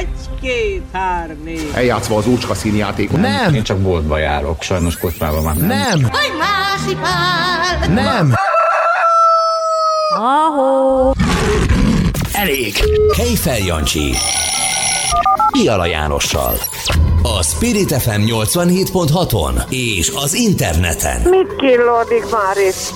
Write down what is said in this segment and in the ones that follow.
Egy-két, hár, négy. Eljátszva az úrcska színjátékot. Nem! Én csak boltba járok, sajnos kocsmában már nem. Nem! Hogy másipál! Nem! Ahó! Elég! Kejfel Jancsi. Piala Jánossal. A Spirit FM 87.6-on és az interneten. Mit killódik már itt?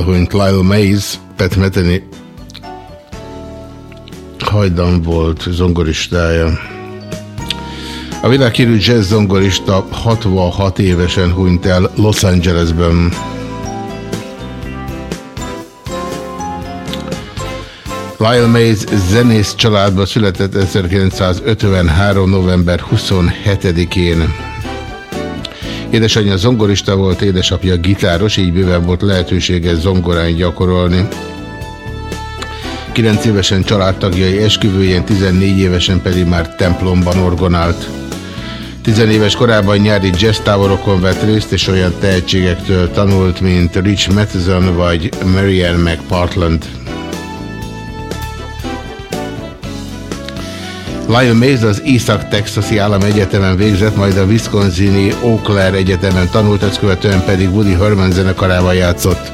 Elhunyt Lyle Mays, Pat Metheny hajdan volt zongoristája. A világhírű jazz zongorista 66 évesen hunyt el Los Angelesben. Lyle Mays zenész családba született 1953. november 27-én. Édesanyja zongorista volt, édesapja gitáros, így bőven volt lehetősége zongorán gyakorolni. 9 évesen családtagjai esküvőjén, 14 évesen pedig már templomban orgonált. 10 éves korában nyári jazz táborokon vett részt, és olyan tehetségektől tanult, mint Rich Matheson vagy Marianne McPartland. Lion Mays az Észak-Texasi Állam Egyetemen végzett, majd a Wisconsini Eau Claire Egyetemen tanult, ezt követően pedig Woody Herman zenekarával játszott.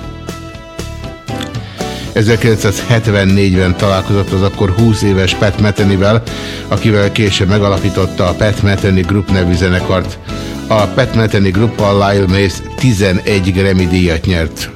1974-ben találkozott az akkor 20 éves Pat Metheny-vel, akivel később megalapította a Pat Metheny Group nevű zenekart. A Pat Metheny Gruppal Lyle Mays 11 Grammy díjat nyert.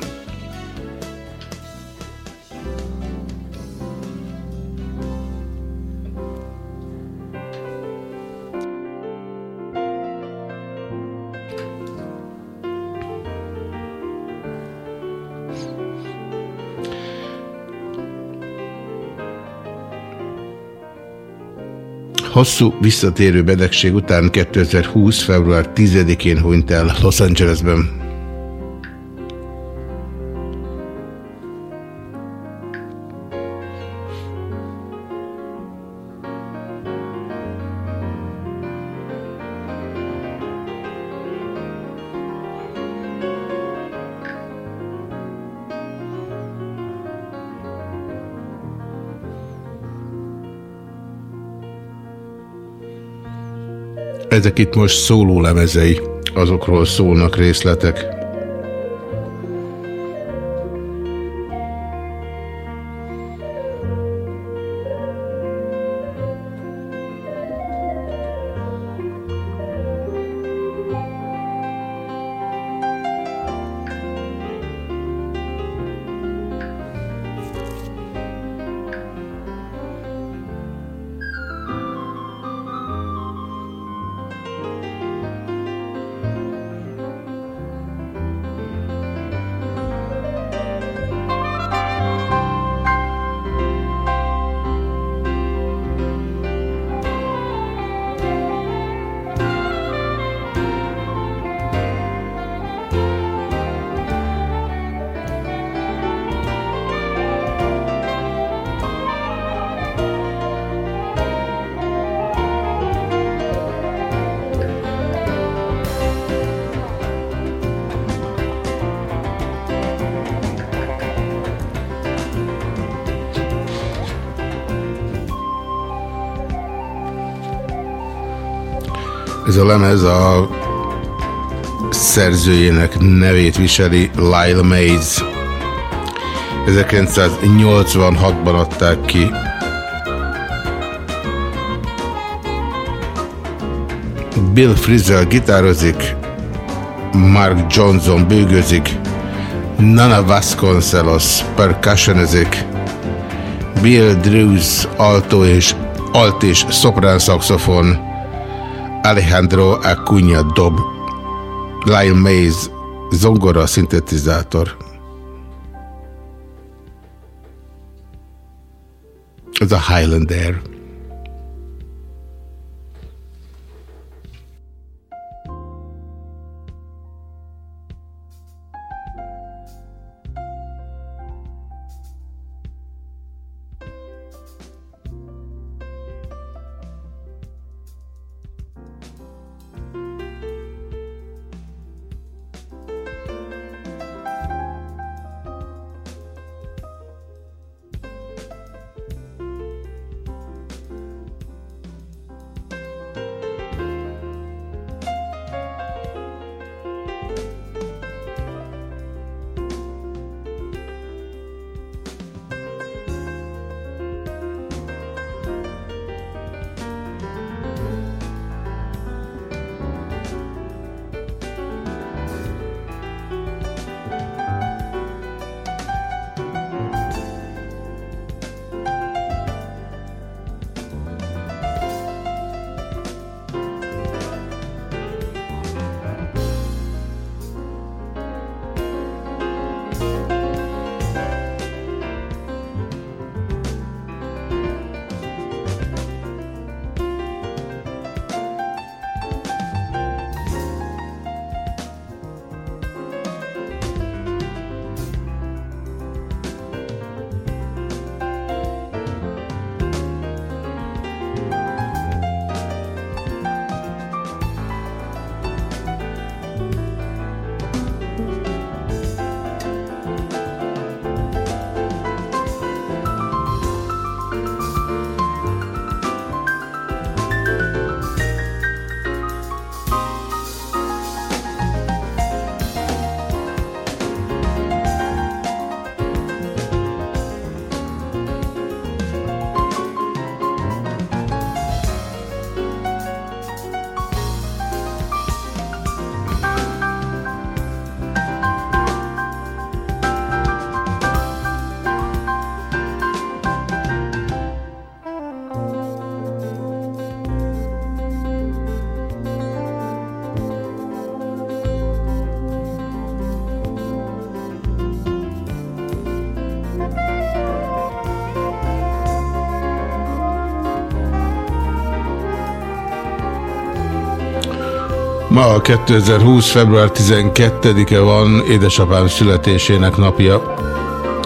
Hosszú visszatérő betegség után 2020. február 10-én hunyt el Los Angelesben. Ezek itt most szóló lemezei, azokról szólnak részletek. Lemez a szerzőjének nevét viseli Lyle Mays. 1986-ban adták ki. Bill Frisell gitározik, Mark Johnson bőgözik, Nana Vasconcelos percussionezik, Bill Drews alto és alt és szoprán szaxofon, Alejandro Acuña dob, Lyle Mays zongora szintetizátor. Ez a Highlander. Ma 2020. február 12-e van édesapám születésének napja.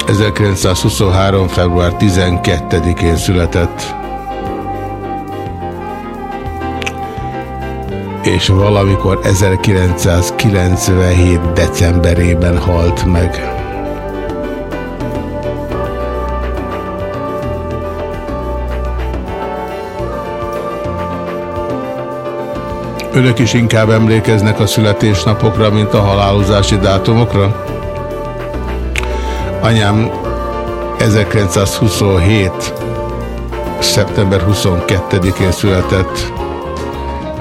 1923. február 12-én született. És valamikor 1997. decemberében halt meg. Önök is inkább emlékeznek a születésnapokra, mint a halálozási dátumokra? Anyám 1927. szeptember 22-én született,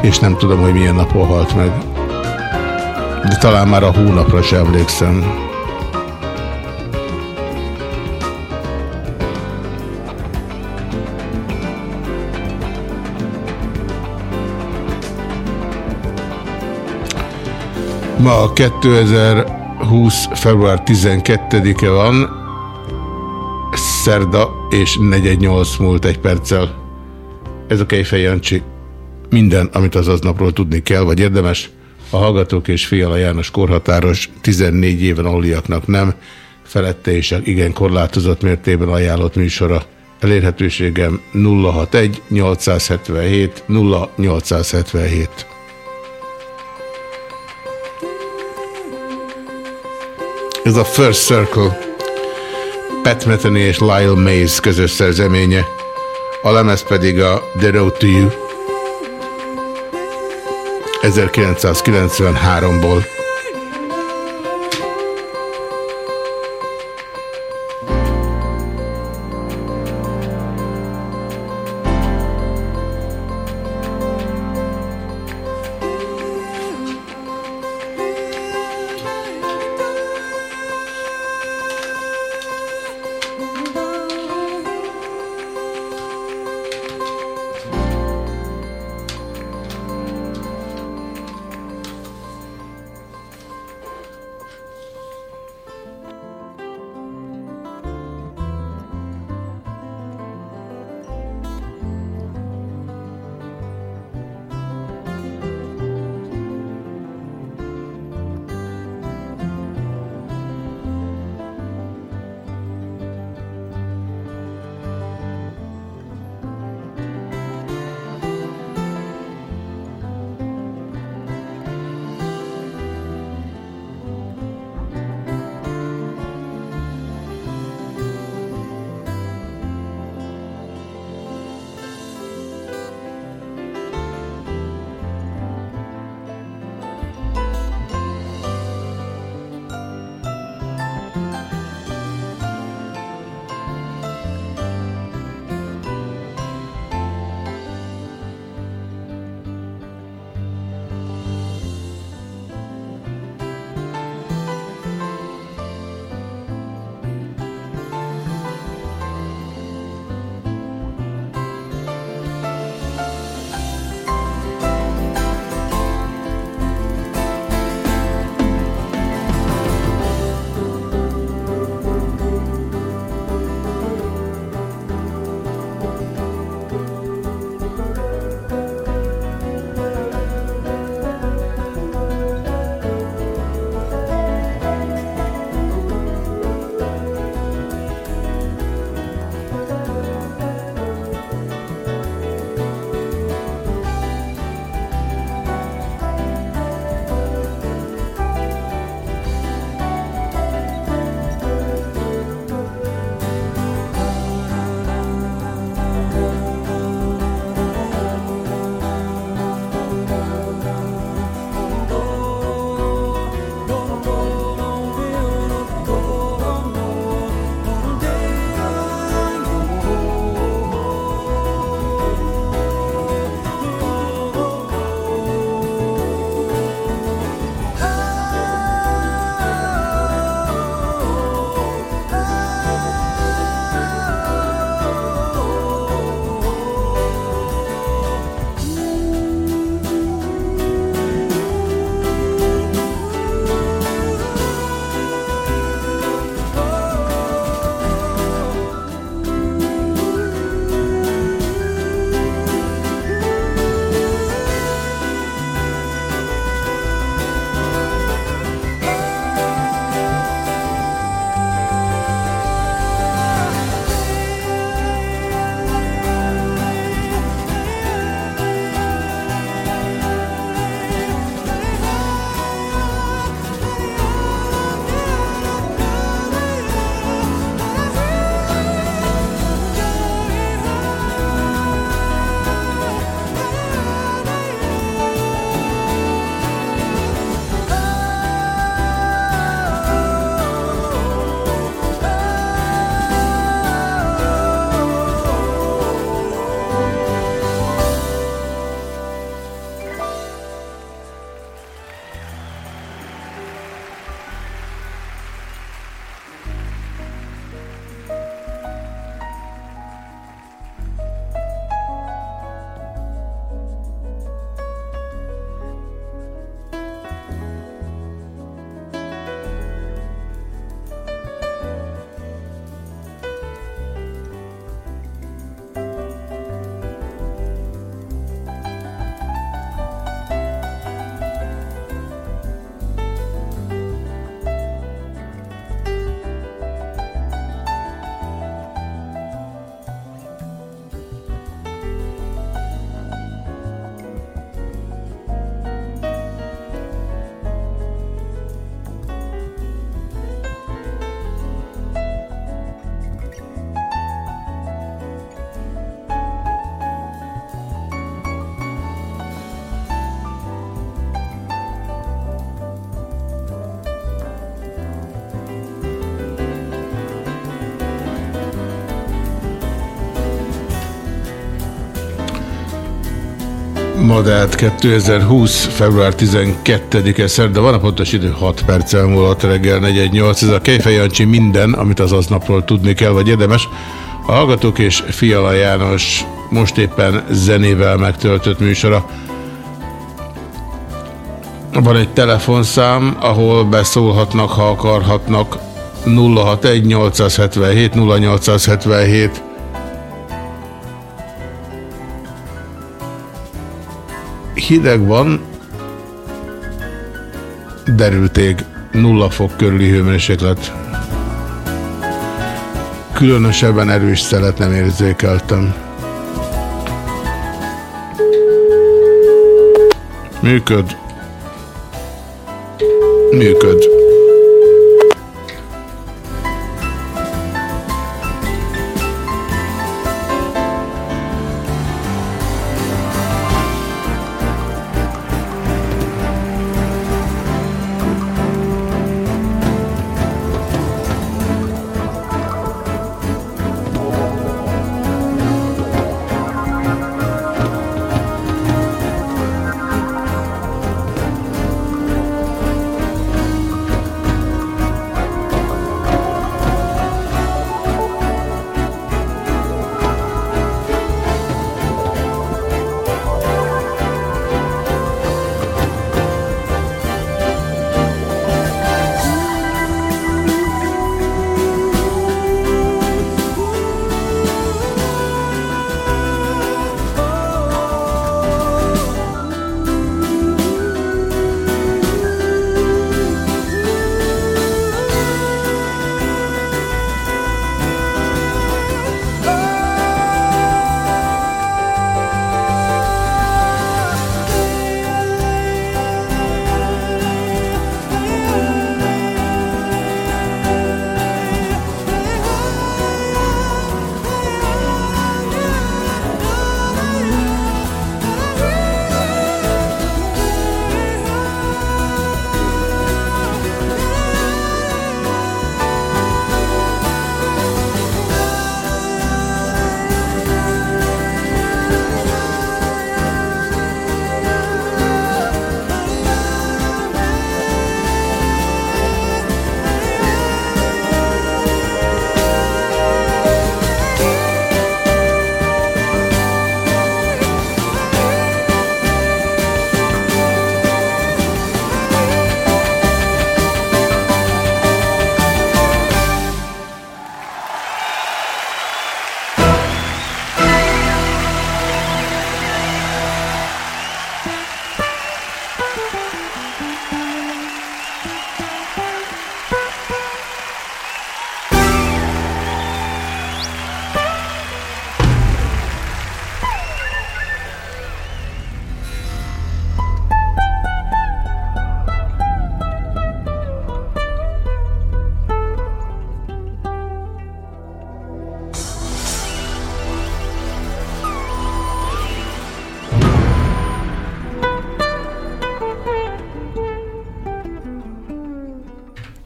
és nem tudom, hogy milyen napon halt meg. De talán már a hónapra sem emlékszem. Ma 2020. február 12-e van, szerda és 418 múlt egy perccel. Ez a Kejfej Jancsi. Minden, amit az aznapról tudni kell, vagy érdemes, a Hallgatók és Fiala János korhatáros 14 éven aluliaknak nem, felette és igen korlátozott mértében ajánlott műsora. Elérhetőségem 061 877 0877. Ez a First Circle. Pat Metheny és Lyle Mays közös szerzeménye. A lemez pedig a The Road to You. 1993-ból. Madát 2020. február 12-e szerda van, a pontos idő 6 perccel múlott reggel 418. Ez a Kejfej Jancsi minden, amit az aznapról tudni kell, vagy érdemes. A Hallgatók és Fiala János most éppen zenével megtöltött műsora. Van egy telefonszám, ahol beszólhatnak, ha akarhatnak 061 877 0877 hideg van, derülték, nulla fok körüli hőmérséklet. Különösebben erős szelet nem érzékeltem. Működ. Működ.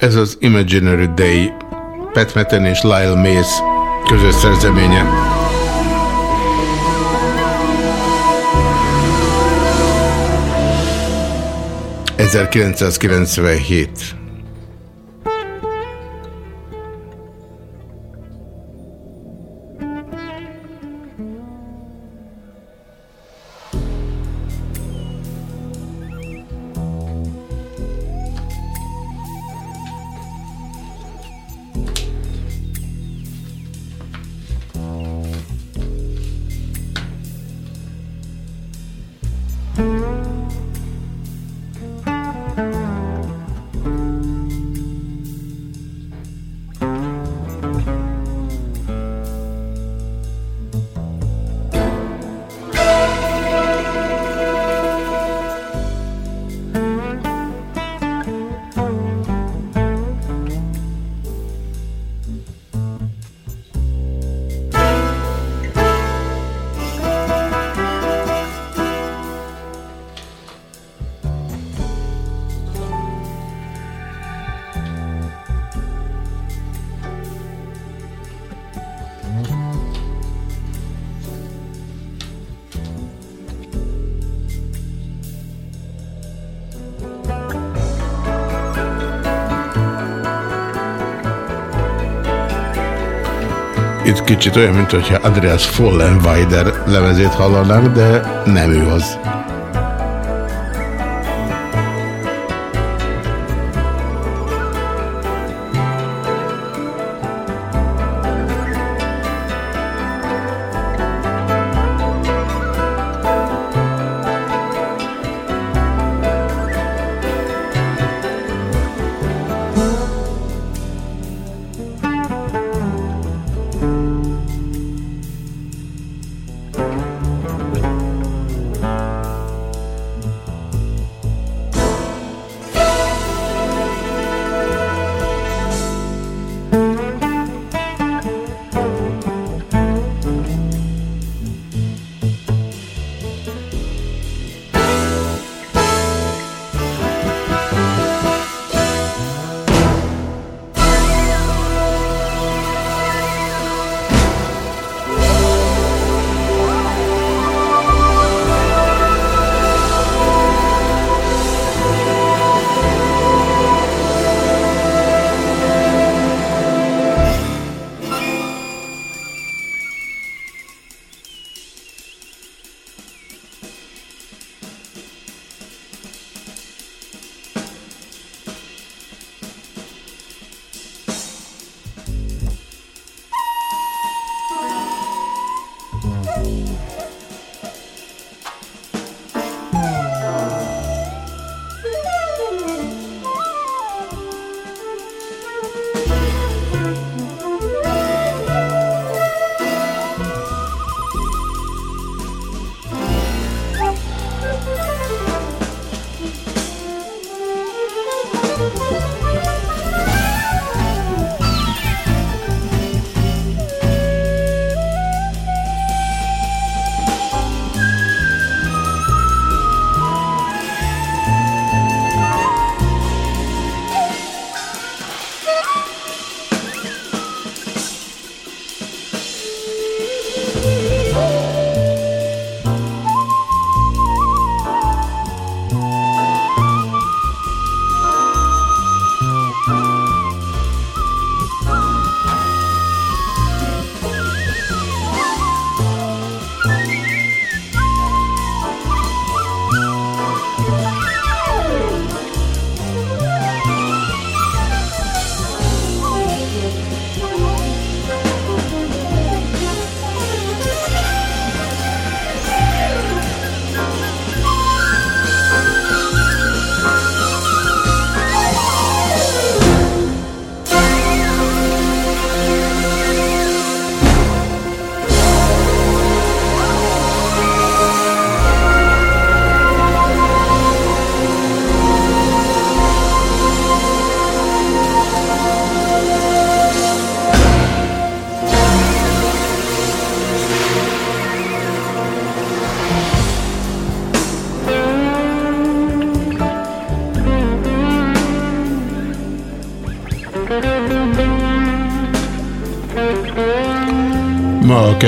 Ez az Imaginary Day, Pat Meten és Lyle Mays közös szerzeménye. ...1997. Itt kicsit olyan, mint hogyha Andreas Follenweider lemezét hallanánk, de nem ő az.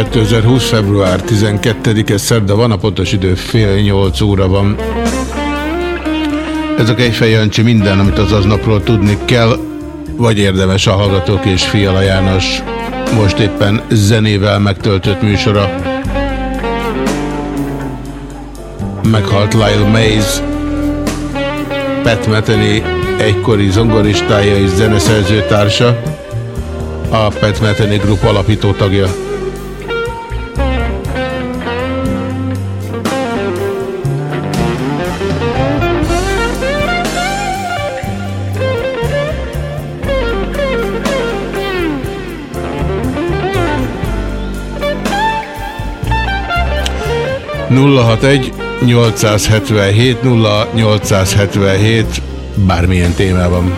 2020. február 12-e szerda van, a pontos idő fél nyolc óra van. Ez a Kejfej Jancsi minden, amit az aznapról tudni kell, vagy érdemes a Hallgatók és Fiala János most éppen zenével megtöltött műsora. Meghalt Lyle Mays, Pat Metheny egykori zongoristája és zeneszerző társa, a Pat Metheny Group alapító tagja. Nulla hat egy 877 0877 bármilyen témában.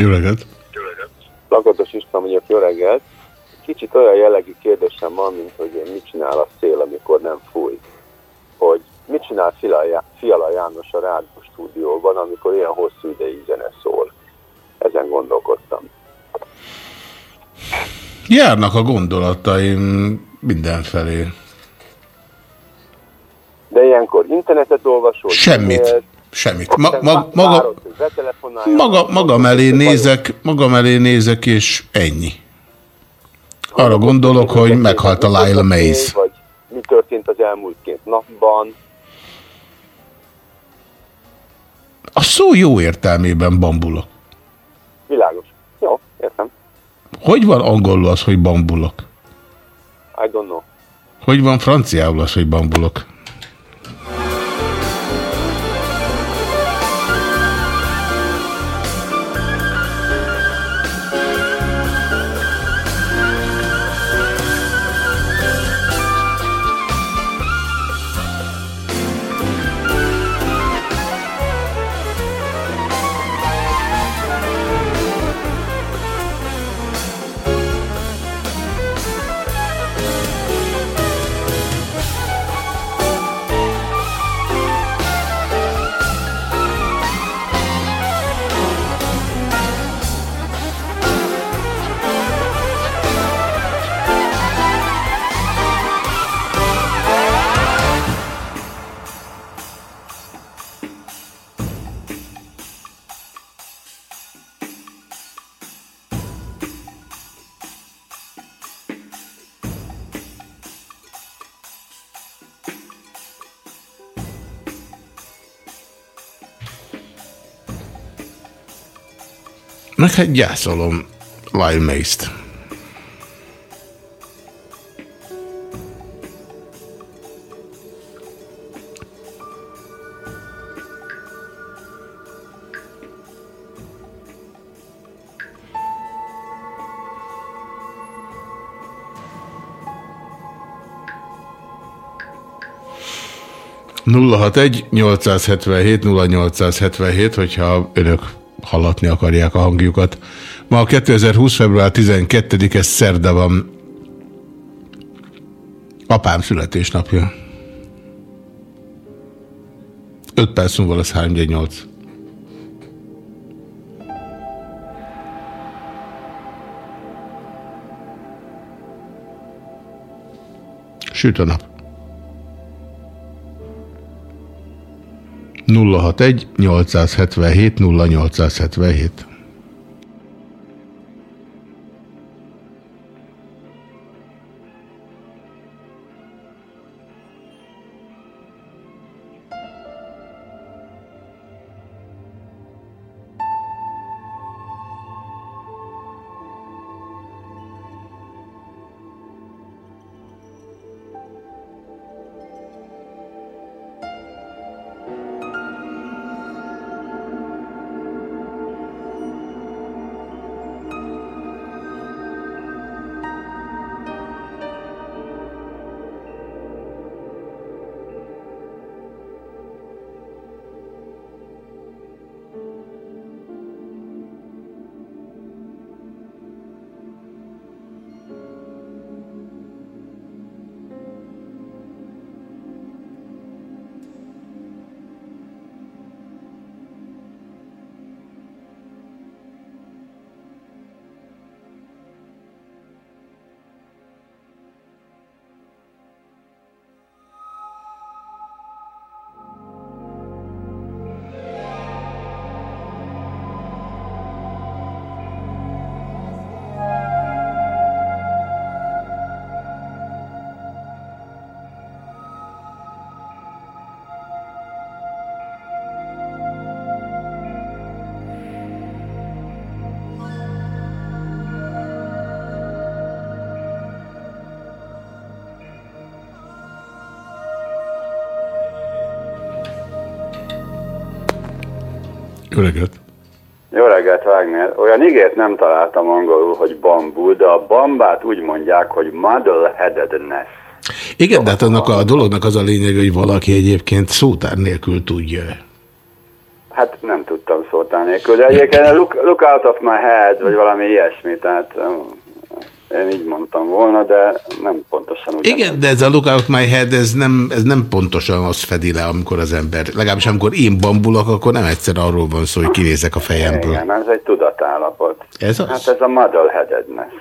Jó reggelt! Lakatos István mondjuk jó reggelt. Kicsit olyan jellegű kérdésem van, mint hogy mit csinál a szél, amikor nem fúj. Hogy mit csinál Fiala János a rádió stúdióban, amikor ilyen hosszú ideig zene szól. Ezen gondolkodtam. Járnak a gondolataim mindenfelé. De ilyenkor internetet olvasol? Semmit. Semmit. Ma, ma, maga, maga, maga mellé nézek, maga mellé nézek, és ennyi. Arra gondolok, hogy meghalt a Lyle Mays. Vagy mi történt az elmúlt két napban? A szó jó értelmében bambulok. Világos. Jó, értem. Hogy van angolul az, hogy bambulok? I don't know. Hogy van franciául az, hogy bambulok? meg hát gyászolom Lyle Mace-t. nulla 877 0877, hogyha önök hallatni akarják a hangjukat. Ma a 2020. február 12-e szerda van. Apám születésnapja. 5 perc múlva lesz 318. Süt a nap. 061 877 0877 Ígért nem találtam angolul, hogy bambú, de a bambát úgy mondják, hogy muddle-headedness. Igen, de hát annak a dolognak az a lényeg, hogy valaki egyébként szótár nélkül tudja. Hát nem tudtam szótár nélkül, de egyébként look, look out of my head, vagy valami ilyesmi, tehát én így mondtam volna, de nem pontosan úgy. Igen, de ez a look out my head, ez nem, ez nem pontosan azt fedi le, amikor az ember, legalábbis amikor én bambulok, akkor nem egyszer arról van szó, hogy kinézek a fejemből. Igen, ez egy tudatállapot. Ez az? Hát ez a muddle-headedness.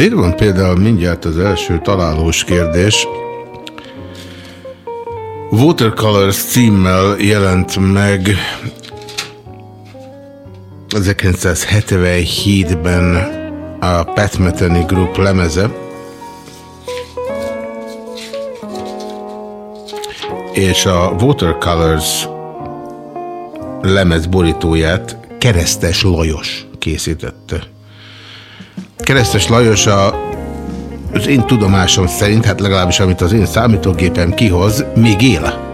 De itt van például mindjárt az első találós kérdés. Watercolors címmel jelent meg 1977-ben a Pat Metheny Group lemeze, és a Watercolors lemez borítóját Keresztes Lajos készítette. Keresztes Lajos a, az én tudomásom szerint, hát legalábbis amit az én számítógépem kihoz, még él.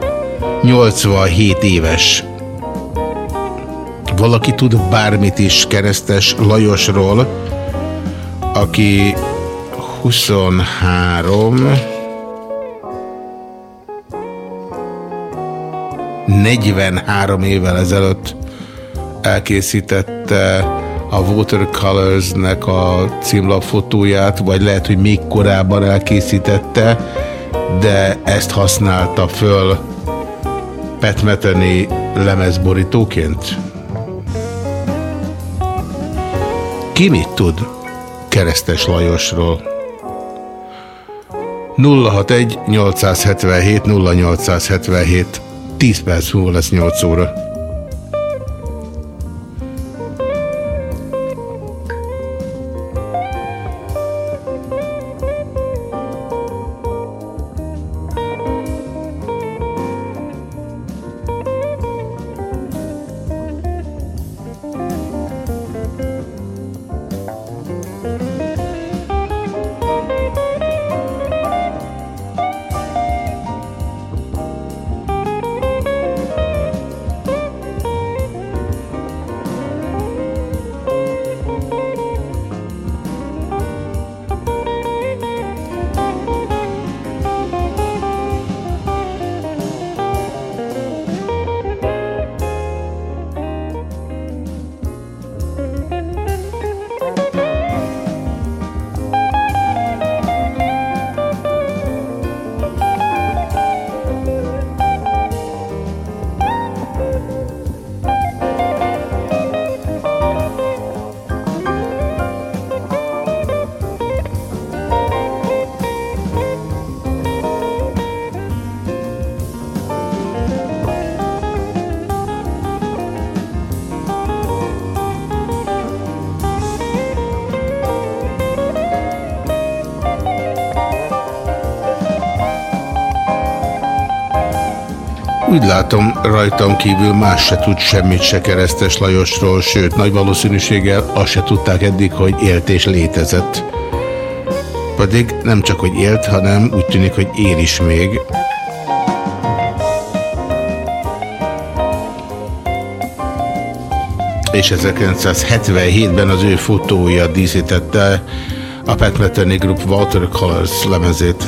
87 éves. Valaki tud bármit is Keresztes Lajosról, aki 23 43 évvel ezelőtt elkészítette a Watercolors-nek a címlapfotóját, vagy lehet, hogy még korábban elkészítette, de ezt használta föl Petmeteni lemezborítóként? Ki mit tud Keresztes Lajosról? 061 877 0877 10 perc múlva lesz 8 óra. Látom, rajtam kívül más se tud semmit se keresztes Lajosról, sőt, nagy valószínűséggel azt se tudták eddig, hogy élt és létezett. Pedig nem csak, hogy élt, hanem úgy tűnik, hogy él is még. És 1977-ben az ő fotója díszítette a Pat Metheny Group Watercolors lemezét.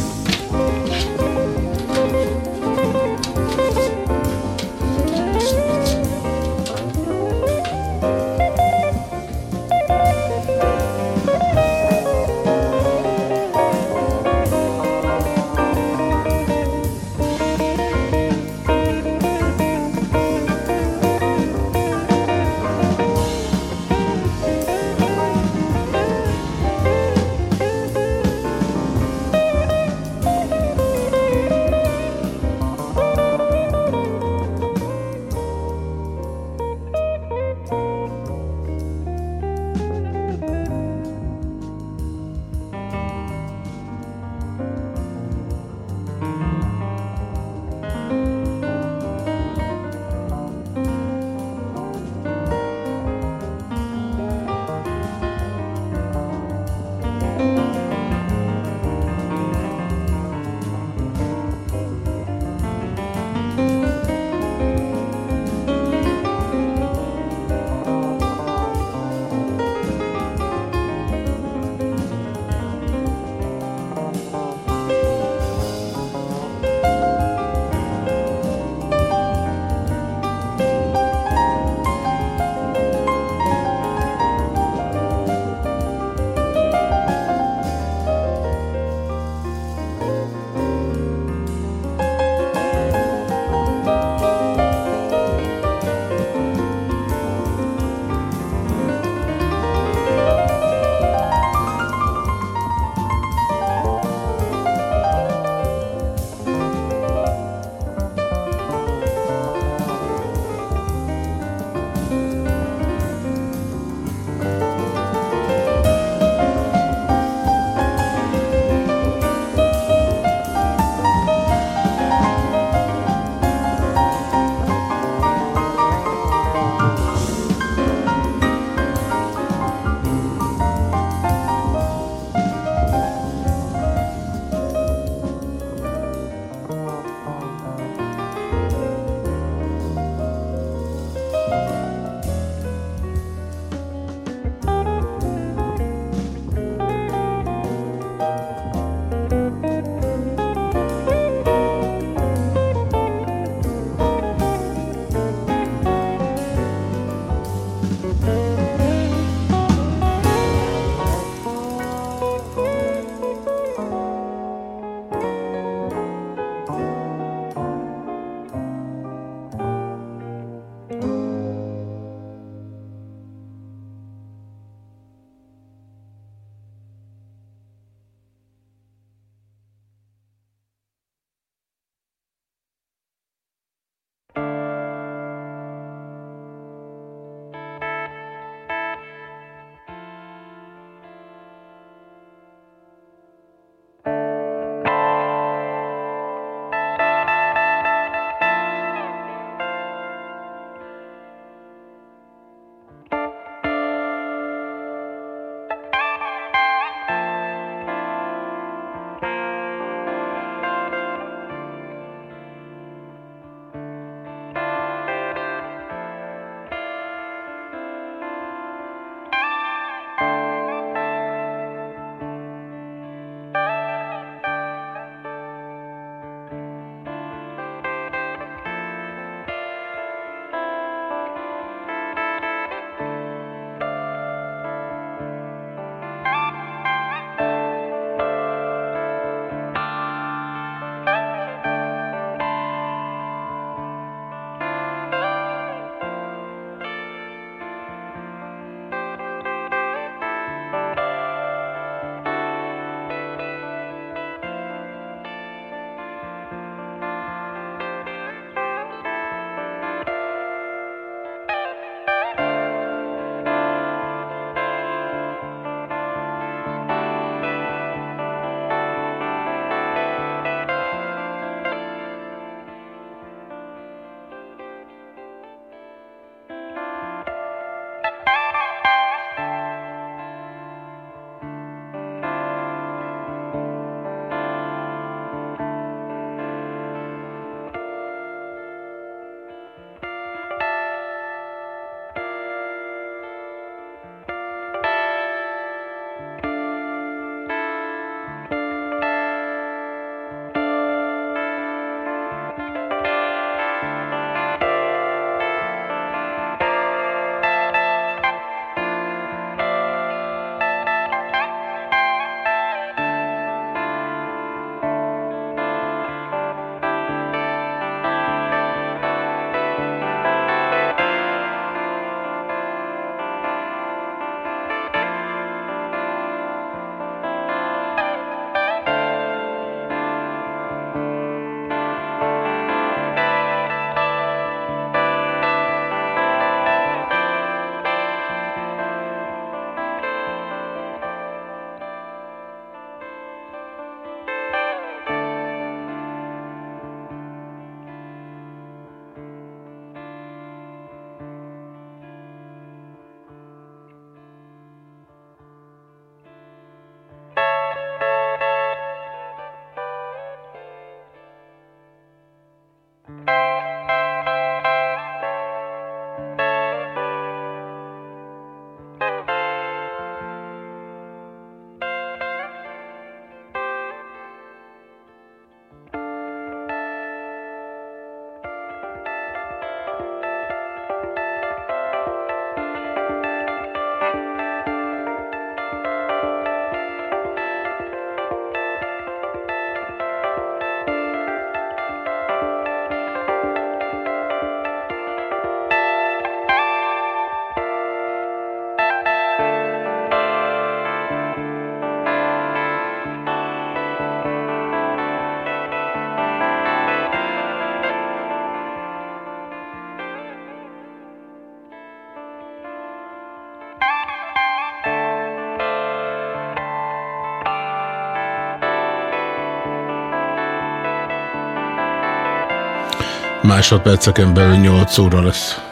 Másodperceken belül 8 óra lesz.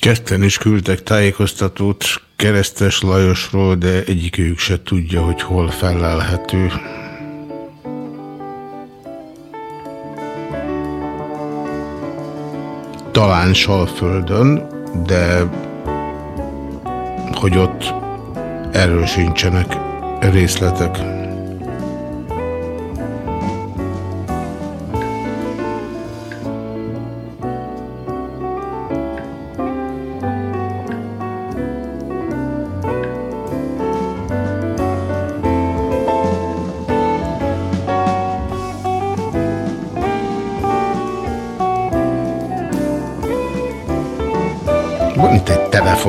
Ketten is küldtek tájékoztatót Keresztes Lajosról, de egyikőjük se tudja, hogy hol felelhető. Talán Salföldön, de hogy ott erről sincsenek részletek.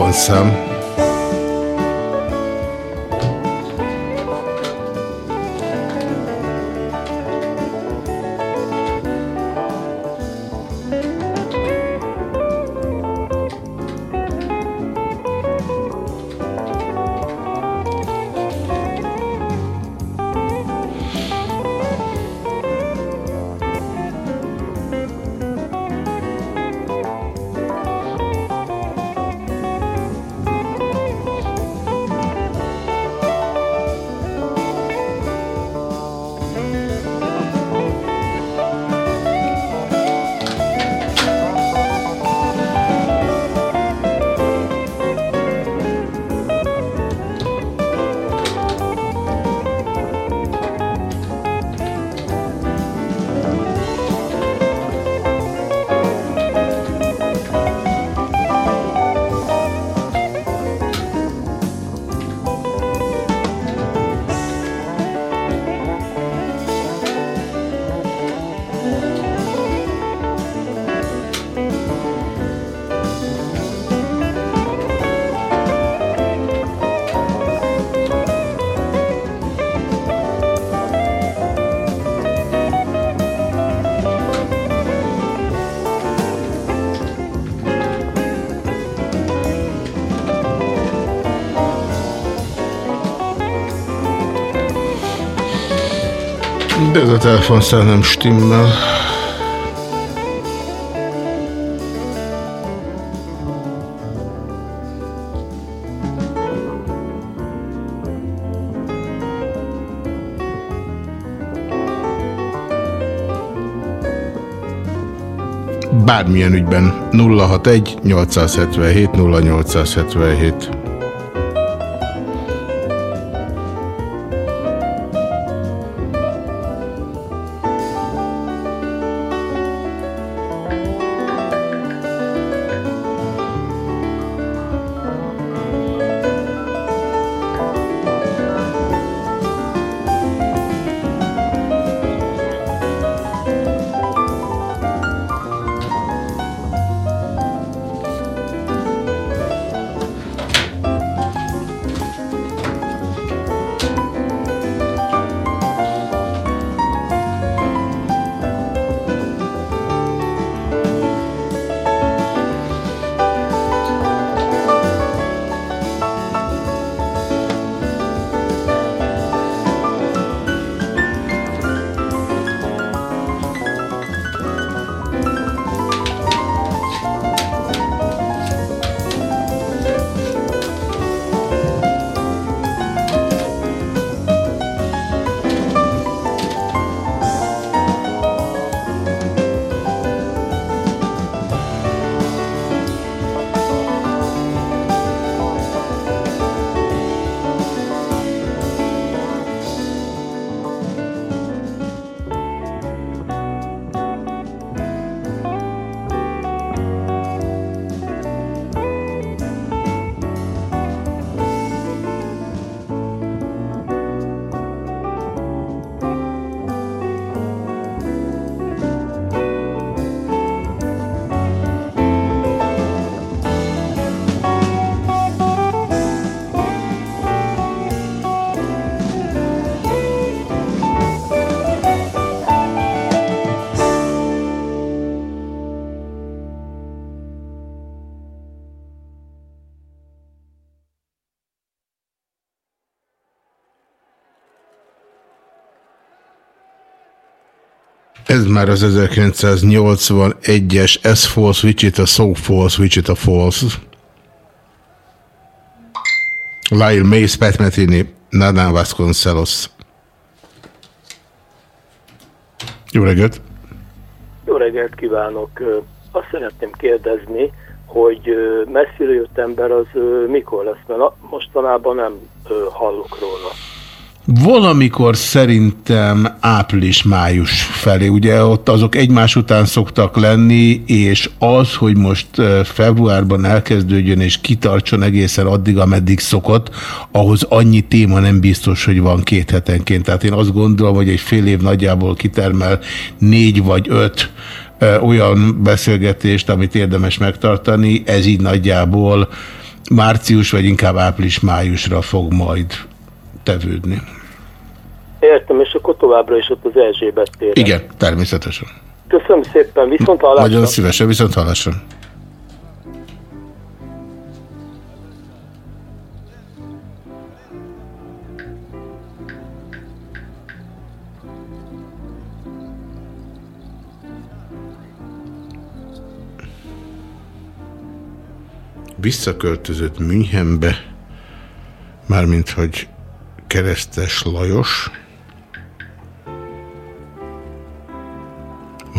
Egy telefonszám. Telefonszám nem stimmel. Bármilyen ügyben 061 877 0877. Ez már az 1981-es S Falls Wichita So Falls Wichita Falls. Lyle Mays, Pat Metini, Nadán Vasconcelos. Jó reggelt! Jó reggelt kívánok! Azt szeretném kérdezni, hogy messzire jött ember az mikor lesz, mert mostanában nem hallok róla. Valamikor szerintem április-május felé, ugye ott azok egymás után szoktak lenni, és az, hogy most februárban elkezdődjön és kitartson egészen addig, ameddig szokott, ahhoz annyi téma nem biztos, hogy van két hetenként. Tehát én azt gondolom, hogy egy fél év nagyjából kitermel négy vagy öt olyan beszélgetést, amit érdemes megtartani, ez így nagyjából március vagy inkább április-májusra fog majd tevődni. Értem, és akkor továbbra is ott az Erzsébet téren. Igen, természetesen. Köszönöm szépen, viszont hallásra. Nagyon szívesen, viszont hallásra. Visszaköltözött Münchenbe, mármint hogy Keresztes Lajos,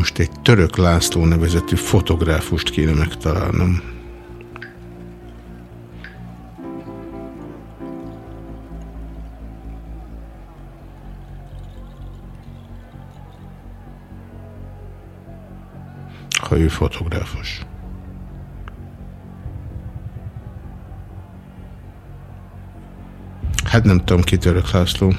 Most egy török László nevezetű fotográfust kéne megtalálnom. Ha ő fotográfus. Hát nem tudom ki török László.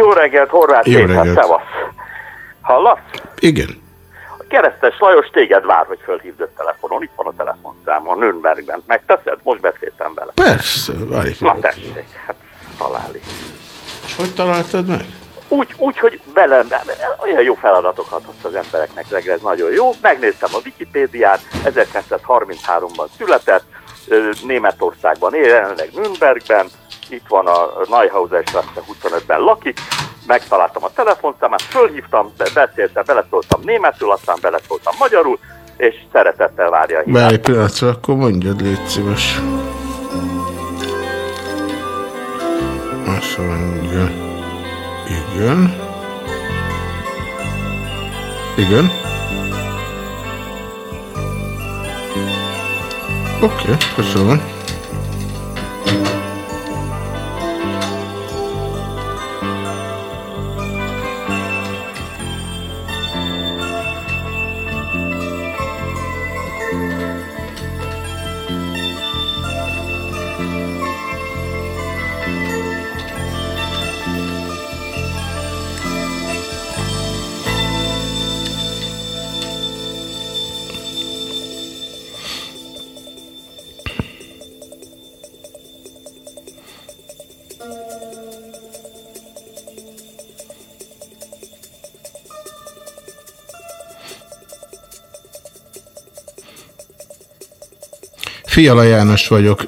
Jó reggelt, Horváth Jó Péter, reggelt. szevasz. Hallasz? Igen. A keresztes Lajos téged vár, hogy fölhívd telefonon. Itt van a telefonszámon, Nürnbergben. Megteszed? Most beszéltem vele. Persze, várj. Na tessék, hát találni. És hogy találtad meg? úgy, úgy, hogy bele, olyan jó feladatokat adsz az embereknek reggel, ez nagyon jó. Megnéztem a Wikipédiát, 1933-ban született, Németországban él, jelenleg Nürnbergben, itt van a Neuhauser Strasse 25-ben lakik, megtaláltam a telefonszámát, fölhívtam, beszéltem, beleszóltam németül, aztán beleszóltam magyarul, és szeretettel várja a hívát. Egy pillanatra, akkor mondjad, légy szíves. Azt mondja, igen. Igen. Oké, okay, köszönöm. Fiala János vagyok.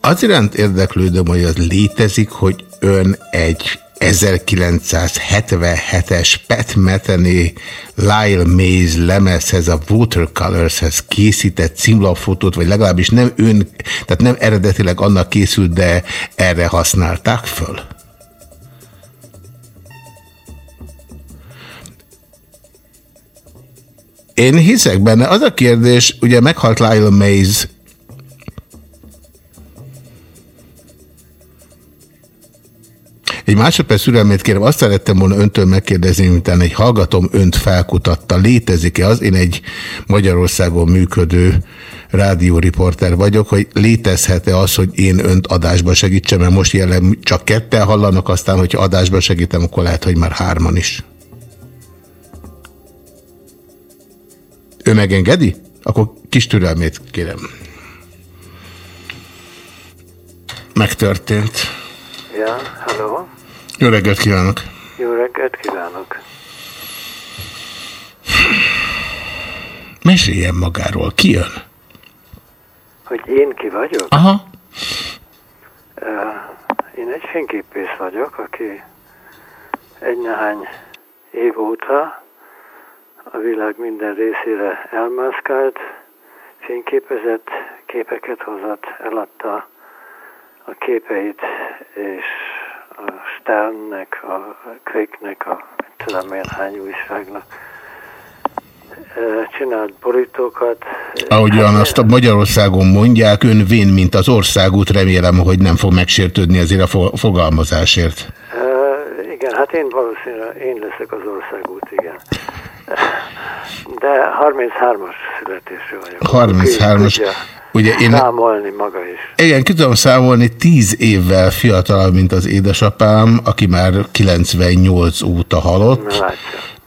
Az iránt érdeklődöm, hogy az létezik, hogy ön egy 1977-es Pat Metheny Lyle Mays lemezhez, a Watercolorshez készített címlapfotót, vagy legalábbis nem ön, tehát nem eredetileg annak készült, de erre használták föl? Én hiszek benne. Az a kérdés, ugye meghalt Lyle Mays, Egy másodperc szürelmét kérem, azt szerettem volna öntől megkérdezni, miután egy hallgatom önt felkutatta. Létezik-e az? Én egy Magyarországon működő rádióriporter vagyok, hogy létezhet-e az, hogy én önt adásba segítsem, mert most jelen csak ketten hallanak, aztán, hogyha adásba segítem, akkor lehet, hogy már hárman is. Ő megengedi? Akkor kis türelmét kérem. Megtörtént. Ja, hello. Jó reggelt kívánok. Jó reggelt kívánok. Meséljen magáról. Ki jön? Hogy én ki vagyok? Aha. Én egy fényképész vagyok, aki egy nehány év óta a világ minden részére elmászkált, fényképezett, képeket hozott, eladta a képeit, és a Sternnek, a Quake-nek, a tudom én hány újságnak csinált borítókat. Ahogyan azt a Magyarországon mondják, ön vén, mint az országút, remélem, hogy nem fog megsértődni azért a fogalmazásért. Igen, hát én valószínűleg én leszek az országút, igen. De 33-as születésű vagyok. 33-as. Ugye én... Számolni maga is. Igen, ki tudom számolni, 10 évvel fiatalabb, mint az édesapám, aki már 98 óta halott. Na,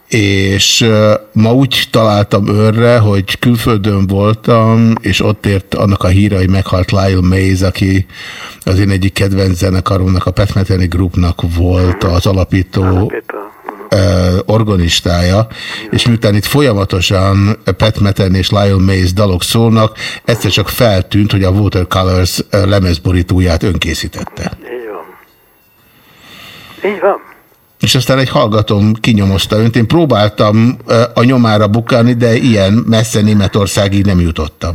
és ma úgy találtam őrre, hogy külföldön voltam, és ott ért annak a híre, hogy meghalt Lyle Mays, aki az én egyik kedvenc zenekaromnak, a Pat Metheny Groupnak volt az alapító, alapító. Organistája, és miután itt folyamatosan Pat Metheny és Lyle Mays dalok szólnak, egyszer csak feltűnt, hogy a Watercolors lemezborítóját önkészítette. Így van. Így van. És aztán egy hallgatom kinyomozta önt. Én próbáltam a nyomára bukani, de ilyen messze Németországig nem jutottam.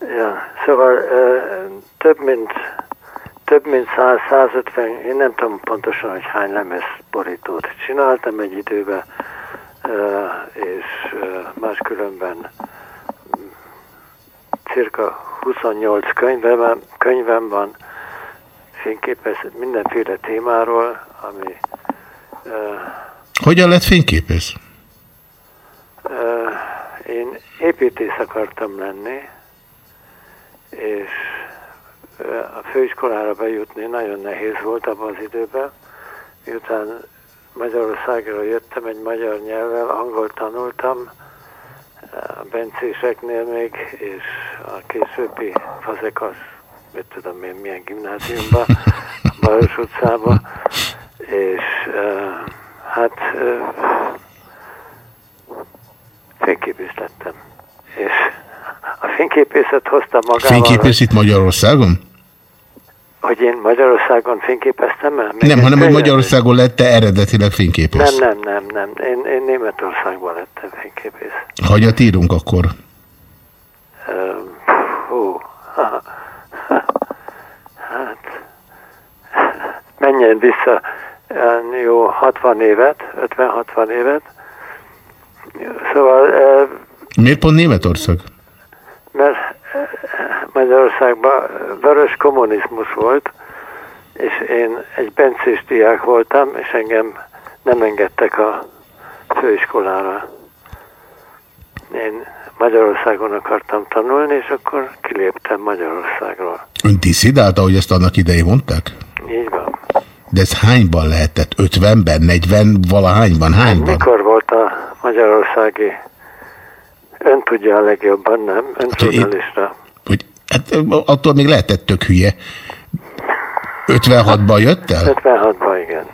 Ja, szóval több mint több mint 100-150, én nem tudom pontosan, hogy hány lemez borítót csináltam egy időben, és máskülönben cirka 28 könyvem, könyvem van, fényképezett mindenféle témáról, ami hogyan lett fényképész? Én építész akartam lenni, és a főiskolára bejutni nagyon nehéz volt abban az időben, miután Magyarországra jöttem egy magyar nyelvvel, angol tanultam, a bencéseknél még, és a későbbi fazekas, mit tudom én milyen gimnáziumban, Bajos utcába, és hát fényképész lettem. És a fényképészet hozta magával... Fényképész itt Magyarországon? Hogy én Magyarországon fényképeztem el? Meg Nem, hanem hogy Magyarországon lette eredetileg fényképész. Nem, nem, nem, nem. Én, én Németországban lettem fényképész. Hagyat írunk akkor. Ö, Hú, ha, hát menjen vissza jó 60 évet, 50-60 évet. Szóval, ö, Miért pont Németország? Mert Magyarországban vörös kommunizmus volt, és én egy bencés diák voltam, és engem nem engedtek a főiskolára. Én Magyarországon akartam tanulni, és akkor kiléptem Magyarországról. Ön diszidált, ahogy ezt annak idején mondták? Így van. De ez hányban lehetett? 50-ben, 40 valahányban? Hányban? Mikor volt a magyarországi? Ön tudja a legjobban, nem? Ön journalista. Hogy, hát attól még lehetett tök hülye. 56-ban jött el? 56-ban, igen.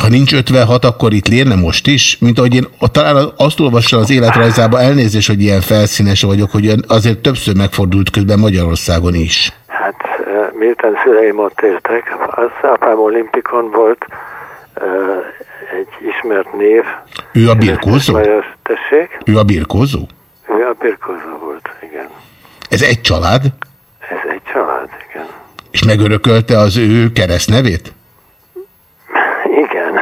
Ha nincs 56, akkor itt lérne most is? Mint ahogy én talán azt olvassam az életrajzába, elnézés, hogy ilyen felszínes vagyok, hogy azért többször megfordult közben Magyarországon is. Hát eh, miután szüleim ott éltek, az apám olimpikon volt, egy ismert név. Ő a birkózó? Lajos, tessék? Ő a birkózó? Ő a birkózó volt, igen. Ez egy család? Ez egy család, igen. És megörökölte az ő keresztnevét? Igen.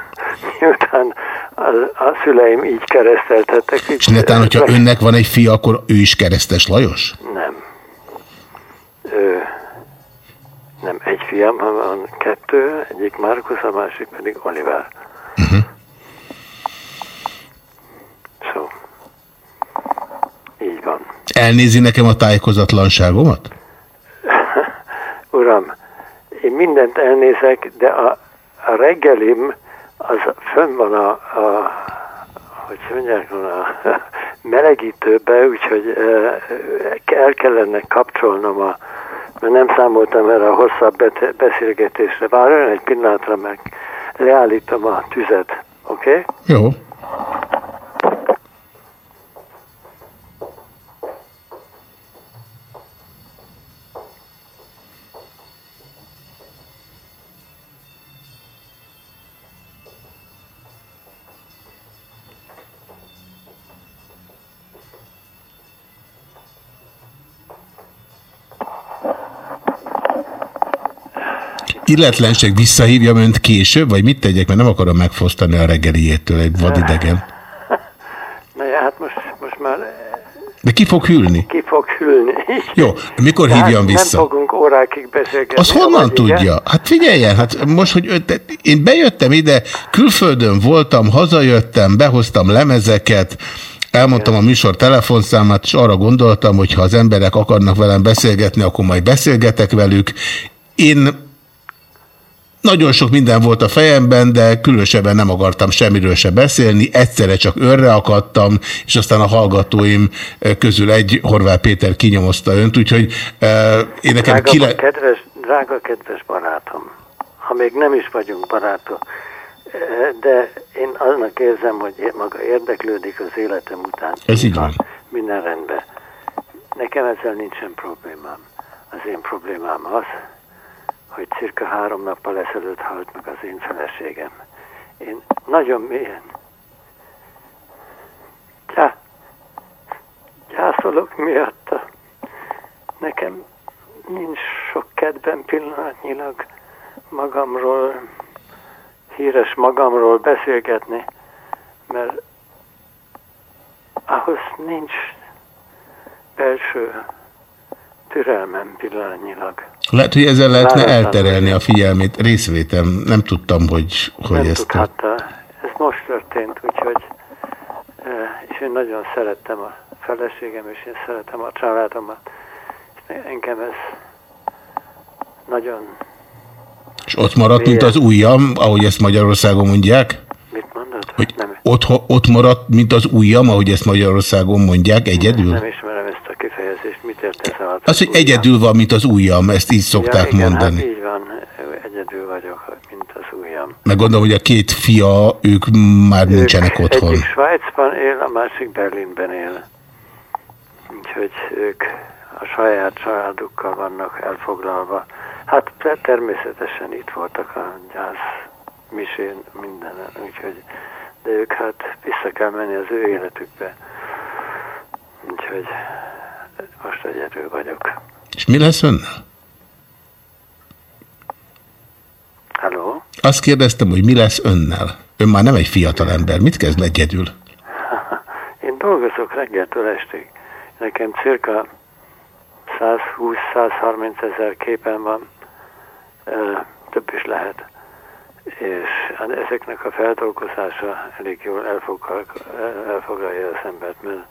Miután a, a szüleim így kereszteltettek. És netán, hogyha önnek van egy fia, akkor ő is keresztes Lajos? Nem. Ő, nem egy fiam, hanem kettő, egyik Márkusz, a másik pedig Oliver. Uh-huh. Szó. Így van. Elnézi nekem a tájékozatlanságomat? Uram, én mindent elnézek, de a, a reggelim az fönn van a, a hogy mondják, a melegítőbe, úgyhogy el kellene kapcsolnom a mert nem számoltam erre a hosszabb beszélgetésre. Várjon egy pillanatra, meg leállítom a tüzet, oké? Okay? Jó. Illetlenség visszahívjam önt később, vagy mit tegyek, mert nem akarom megfosztani a reggeliétől egy vadidegen. Na hát most, most már De ki fog hűlni? ki fog hűlni. Jó, mikor Tehát hívjam vissza? Nem fogunk órákig beszélgetni. Az honnan vagy igen? tudja? Hát figyeljen, hát most, hogy én bejöttem ide, külföldön voltam, hazajöttem, behoztam lemezeket, elmondtam a műsor telefonszámát, és arra gondoltam, hogy ha az emberek akarnak velem beszélgetni, akkor majd beszélgetek velük. Én nagyon sok minden volt a fejemben, de különösebben nem akartam semmiről se beszélni, egyszerre csak önre akadtam, és aztán a hallgatóim közül egy, Horváth Péter kinyomozta önt, úgyhogy eh, én nekem Drága, kile... kedves, drága kedves barátom, ha még nem is vagyunk barátok, de én annak érzem, hogy maga érdeklődik az életem után. Ez így van. Minden rendben. Nekem ezzel nincsen problémám. Az én problémám az, hogy cirka három nappal ezelőtt halt meg az én feleségem. Én nagyon mélyen gyá, gyászolok miatta. Nekem nincs sok kedvem pillanatnyilag magamról, híres magamról beszélgetni, mert ahhoz nincs belső türelmem pillanatnyilag. Lehet, hogy ezzel lehetne Váratlan. elterelni a figyelmét. Részvétem. Nem tudtam, hogy, hogy nem ezt... tudhatta. Ez most történt, úgyhogy és én nagyon szerettem a feleségem, és én szeretem a családomat. És engem ez nagyon, És ott maradt, mint az ujjam, ahogy ezt Magyarországon mondják? mit mondod? Hogy ott, ott maradt, mint az ujjam, ahogy ezt Magyarországon mondják, egyedül? Nem ismerem ezt a kifejezést, mit értesz alatt? Az, hogy egyedül van, mint az ujjam, ezt így szokták ja, igen, mondani. Hát így van. egyedül vagyok, mint az ujjam. Meg gondolom, hogy a két fia, ők már nincsenek ők otthon. Egyik Svájcban él, a másik Berlinben él. Úgyhogy ők a saját családukkal vannak elfoglalva. Hát természetesen itt voltak a gyász misén, mindenen, úgyhogy de ők hát vissza kell menni az ő életükbe. Úgyhogy most egyedül vagyok. És mi lesz önnel? Halló? Azt kérdeztem, hogy mi lesz önnel. Ön már nem egy fiatal ember. Mit kezd egyedül? Én dolgozok reggeltől estig. Nekem cirka 120-130 ezer képen van, több is lehet. És ezeknek a feldolgozása elég jól elfoglalja az embert, mert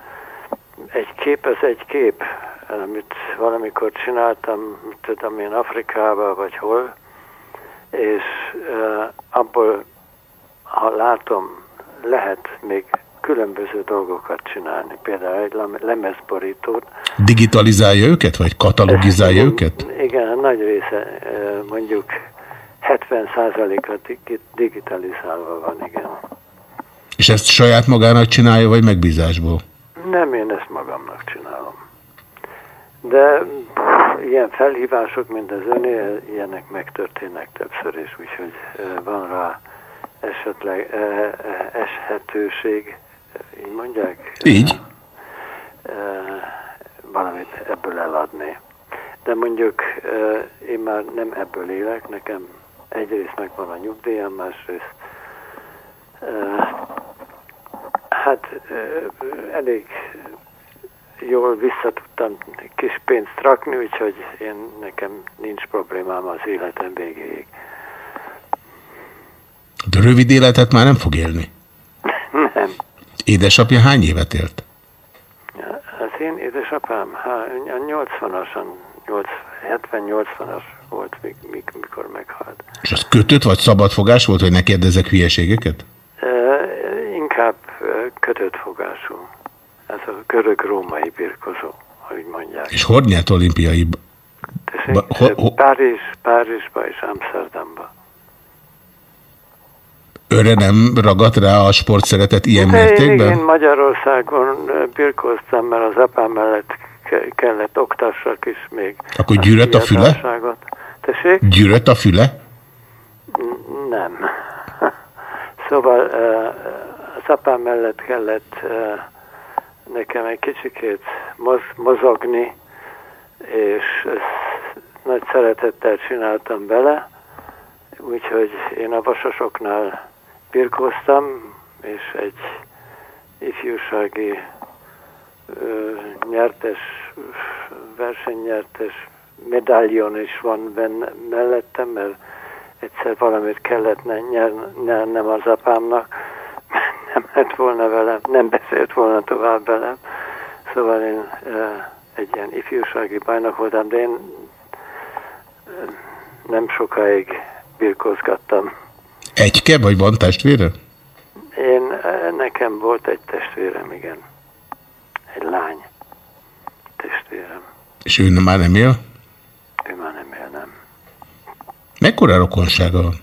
egy kép az egy kép, amit valamikor csináltam, mit tudom én, Afrikába vagy hol, és abból, ha látom, lehet még különböző dolgokat csinálni, például egy lemezborítót. Digitalizálja őket, vagy katalogizálja őket? Igen, nagy része, mondjuk 70%-a digitalizálva van, igen. És ezt saját magának csinálja, vagy megbízásból? Nem, én ezt magamnak csinálom. De ilyen felhívások, mint az öné, ilyenek megtörténnek többször is, úgyhogy van rá esetleg eshetőség, így mondják? Így. Valamit ebből eladni. De mondjuk én már nem ebből élek, nekem egyrészt megvan a nyugdíjam, másrészt hát elég jól visszatudtam kis pénzt rakni, úgyhogy én nekem nincs problémám az életem végéig. De rövid életet már nem fog élni? Nem. Édesapja hány évet élt? Az én édesapám a 80-asan, 70-80-as volt, mikor meghalt. És az kötött vagy szabadfogás volt, hogy ne kérdezek hülyeségeket? Inkább kötött fogású. Ez a görög-római birkozó, ahogy mondják. És hol nyert olimpiai? Ho, ho, Párizs, Párizsba és Amsterdamba. Őre nem ragadt rá a sport szeretet ilyen De mértékben? Én, én Magyarországon birkoztam, mert az apám mellett kellett oktassak is még. Akkor gyűrött a füle? Tessék? Gyűrött a füle? Nem. Szóval az apám mellett kellett nekem egy kicsikét moz, mozogni, és ezt nagy szeretettel csináltam bele, úgyhogy én a vasasoknál birkóztam, és egy ifjúsági ö, nyertes, versenynyertes medáljon is van benne mellettem, mert egyszer valamit kellett nyernem az apámnak, nem lett volna velem, nem beszélt volna tovább velem. Szóval én egy ilyen ifjúsági bajnok voltam, de én nem sokáig birkózgattam. Egyke, vagy van testvére? Én, nekem volt egy testvérem, igen. Egy lány testvérem. És ő már nem él? Ő már nem él, nem. Mekkora rokonsága van?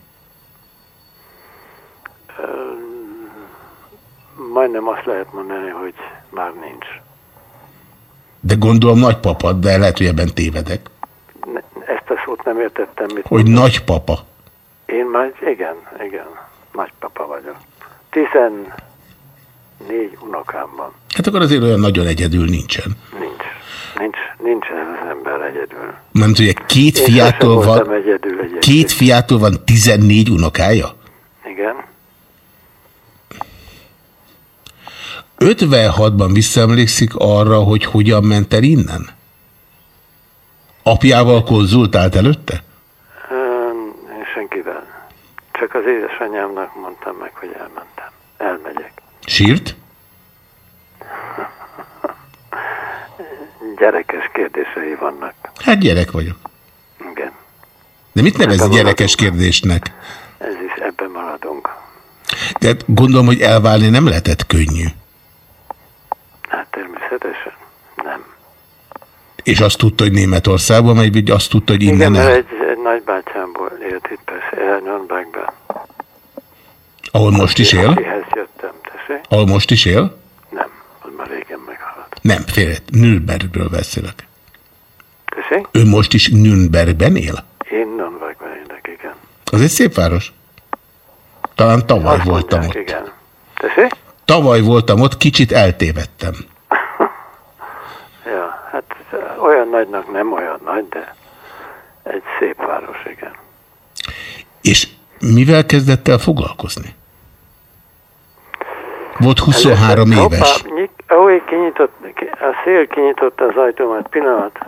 Majdnem azt lehet mondani, hogy már nincs. De gondolom nagypapa, de lehet, hogy ebben tévedek. Ne, ezt a szót nem értettem. Mit hogy mondom. nagypapa? Én már, igen, igen, nagypapa vagyok. 14 unokám van. Hát akkor azért olyan nagyon egyedül nincsen. Nincs. Nincs, nincs ez az ember egyedül. Nem tudja, két fiától van, egyedül, egyedül. két fiától van 14 unokája? Igen. 56-ban visszaemlékszik arra, hogy hogyan ment el innen? Apjával konzultált előtte? Én senkivel. Csak az édesanyámnak mondtam meg, hogy elmentem. Elmegyek. Sírt? Gyerekes kérdései vannak. Hát gyerek vagyok. Igen. De mit nevez gyerekes kérdésnek? Ez is ebben maradunk. Tehát gondolom, hogy elválni nem lehetett könnyű. Hát természetesen nem. És azt tudta, hogy Németországban megy, vagy azt tudta, hogy innen Igen, el? egy, egy nagybátyámból élt itt persze, Nürnbergben. Ahol most is él? Akihez jöttem, tessék? Ahol most is él? Nem, az már régen meghalt. Nem, félre, Nürnbergről beszélek. Tessék? Ő most is Nürnbergben él? Én Nürnbergben élek, igen. Az egy szép város. Talán tavaly Azt voltam mondják, ott. Igen. Tessék? Tavaly voltam ott, kicsit eltévedtem. Ja, hát olyan nagynak nem olyan nagy, de egy szép város, igen. És mivel kezdett el foglalkozni? Volt 23 Először- éves. Hoppá, nyit, ó, kinyitott, ki- a szél kinyitotta az ajtómat, pillanat.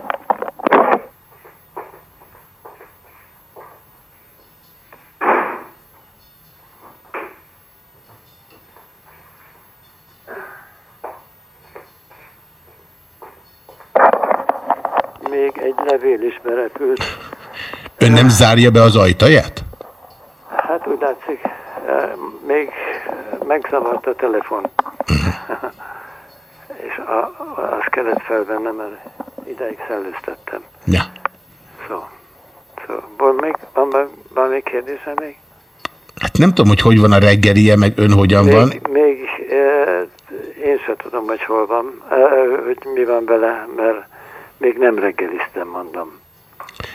Még egy levél is berepült. Ön nem zárja be az ajtaját? Hát úgy látszik, még megzavart a telefon. És a, azt kellett felvennem, mert ideig szellőztettem. Ja. Szó. Szó. Van még, van, van, van még kérdése még? Hát nem tudom, hogy hogy van a reggelie, meg ön hogyan van. Még, még eh, én sem tudom, hogy hol van, eh, hogy mi van vele, mert még nem reggeliztem, mondom.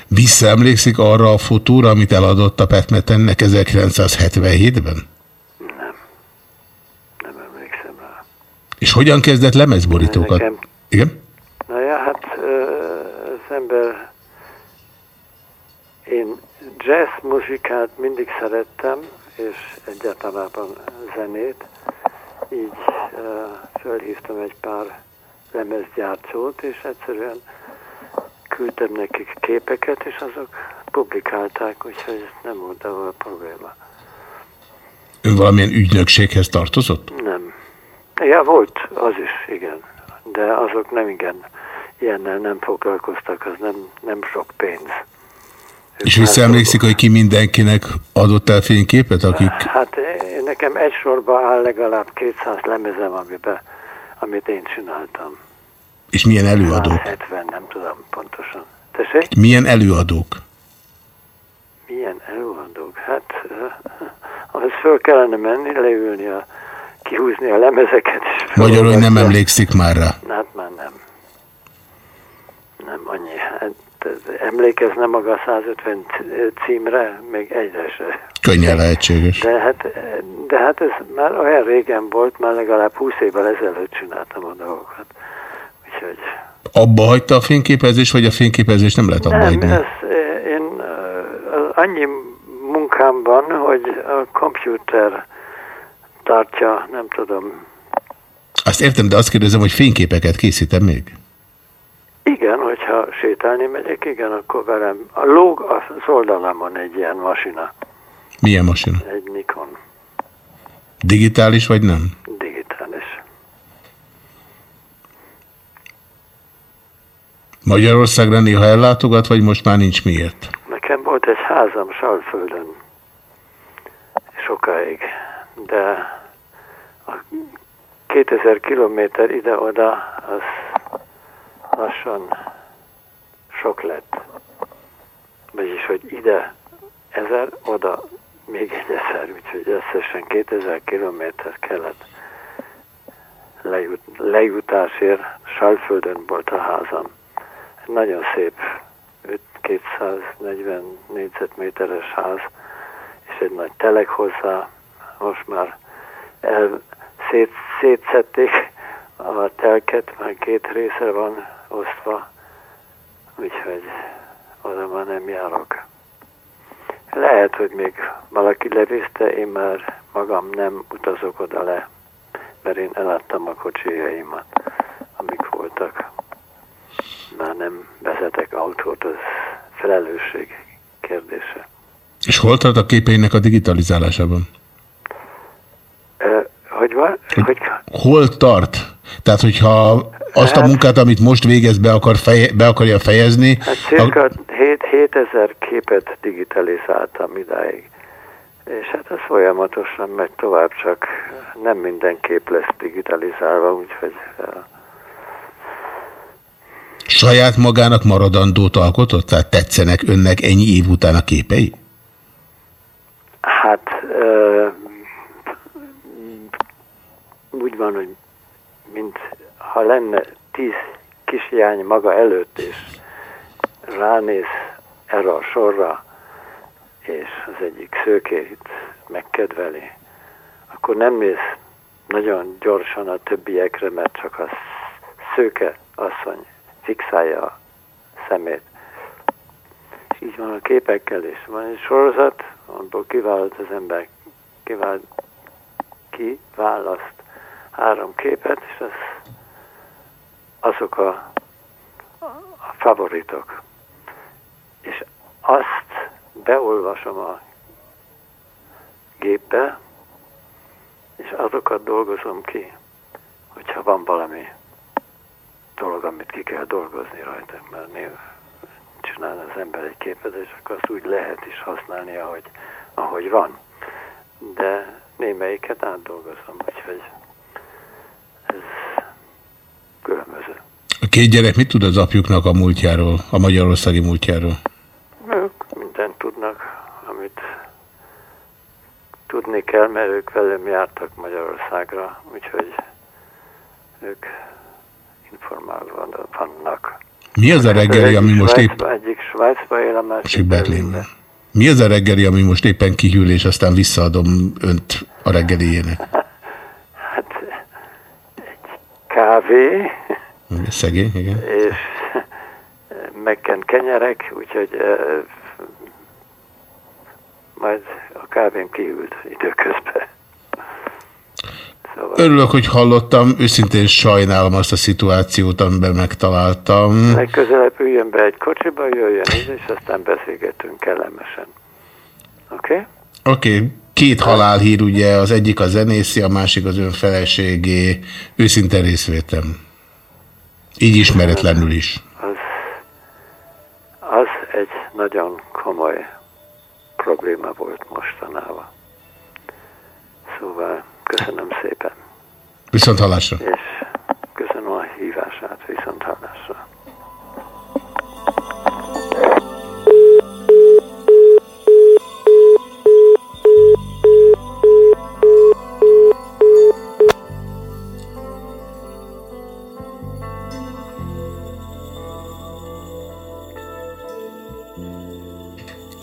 Visszaemlékszik arra a fotóra, amit eladott a Petmetennek 1977-ben? Nem emlékszem rá. És hogyan kezdett lemezborítókat? Nekem- Igen? Na ja, hát az ember, én jazz muzsikát mindig szerettem, és egyáltalában zenét, így ö, fölhívtam egy pár lemezgyártót, és egyszerűen küldtem nekik képeket, és azok publikálták, úgyhogy nem volt ahol probléma. Ön valamilyen ügynökséghez tartozott? Nem. Ja, volt az is, igen. De azok nem igen, ilyennel nem foglalkoztak, az nem, nem sok pénz. És visszaemlékszik, hogy ki mindenkinek adott el fényképet, akik... Hát nekem egy sorba áll legalább 200 lemezem, amiben, amit én csináltam. És milyen előadók? 70, nem tudom pontosan. Tessék? Milyen előadók? Milyen előadók? Hát ahhoz föl kellene menni, leülni, a, kihúzni a lemezeket. Magyarul nem emlékszik már rá. Hát már nem. Nem annyi. Hát, emlékezne maga a 150 címre, még egyre se. Könnyen lehetséges. De hát, de hát ez már olyan régen volt, már legalább 20 évvel ezelőtt csináltam a dolgokat. Úgyhogy Abba hagyta a fényképezés, vagy a fényképezés nem lehet abba nem, hagyni? ez, én eh, annyi munkám van, hogy a komputer tartja, nem tudom. Azt értem, de azt kérdezem, hogy fényképeket készítem még? Igen, hogyha sétálni megyek, igen, akkor velem. A lóg az oldalamon egy ilyen masina, Milyen masina? egy Nikon, Digitális vagy nem? digitális. Magyarországra néha ellátogat, vagy most már nincs miért? Nekem volt egy házam Salföldön sokáig, de a 2000 kilométer ide-oda az lassan sok lett. Vagyis, hogy ide ezer, oda még egy ezer, úgyhogy összesen 2000 kilométer kellett lejut, lejutásért. Salföldön volt a házam. Nagyon szép 5 240 négyzetméteres ház, és egy nagy telek hozzá. Most már el, szét, szétszették a telket, már két része van osztva, úgyhogy oda már nem járok. Lehet, hogy még valaki leviszte, én már magam nem utazok oda le, mert én eladtam a kocsijaimat, amik voltak. Már nem vezetek autót, az felelősség kérdése. És hol tart a képeinek a digitalizálásában? Ö, hogy van? Hogy, Hol tart? Tehát, hogyha azt a Hát- munkát, amit most végez, be, akar feje, be akarja fejezni, hát cirka 7, 7000 képet digitalizáltam idáig. És hát ez folyamatosan megy tovább, csak nem minden kép lesz digitalizálva, úgyhogy saját magának maradandót alkotott? Tehát tetszenek önnek ennyi év után a képei? ö, úgy van, hogy mint ha lenne tíz kisjány maga előtt, és ránéz erre a sorra, és az egyik szőkét megkedveli, akkor nem mész nagyon gyorsan a többiekre, mert csak a szőke asszony fixálja a szemét. Így van a képekkel is. Van egy sorozat, abból kiválaszt az ember, kivált, kiválaszt három képet, és az, azok a, a favoritok. És azt beolvasom a gépbe, és azokat dolgozom ki, hogyha van valami dolog, amit ki kell dolgozni rajta, mert név csinál az ember egy képet, és akkor azt úgy lehet is használni, ahogy, ahogy van. De némelyiket átdolgozom, úgyhogy különböző. A két gyerek mit tud az apjuknak a múltjáról, a magyarországi múltjáról? Ők mindent tudnak, amit tudni kell, mert ők velem jártak Magyarországra, úgyhogy ők informálva vannak. Mi az a reggeli, ami most épp... Egyik Svájcba él, a másik Berlinben. Mi az a reggeli, ami most éppen kihűl, és aztán visszaadom önt a reggeliének? Kávé. Szegény, igen. És megkent kenyerek, úgyhogy uh, majd a kávém kihűlt időközben. Szóval... Örülök, hogy hallottam, őszintén sajnálom azt a szituációt, amiben megtaláltam. Legközelebb üljön be egy kocsiba, jöjjön és aztán beszélgetünk kellemesen. Oké? Okay? Oké. Okay. Két halálhír, ugye, az egyik a zenészi, a másik az ön feleségé. Őszinte részvétem. Így ismeretlenül is. Az, az egy nagyon komoly probléma volt mostanában. Szóval köszönöm szépen. Viszont hallásra. És köszönöm a hívását, viszont hallásra.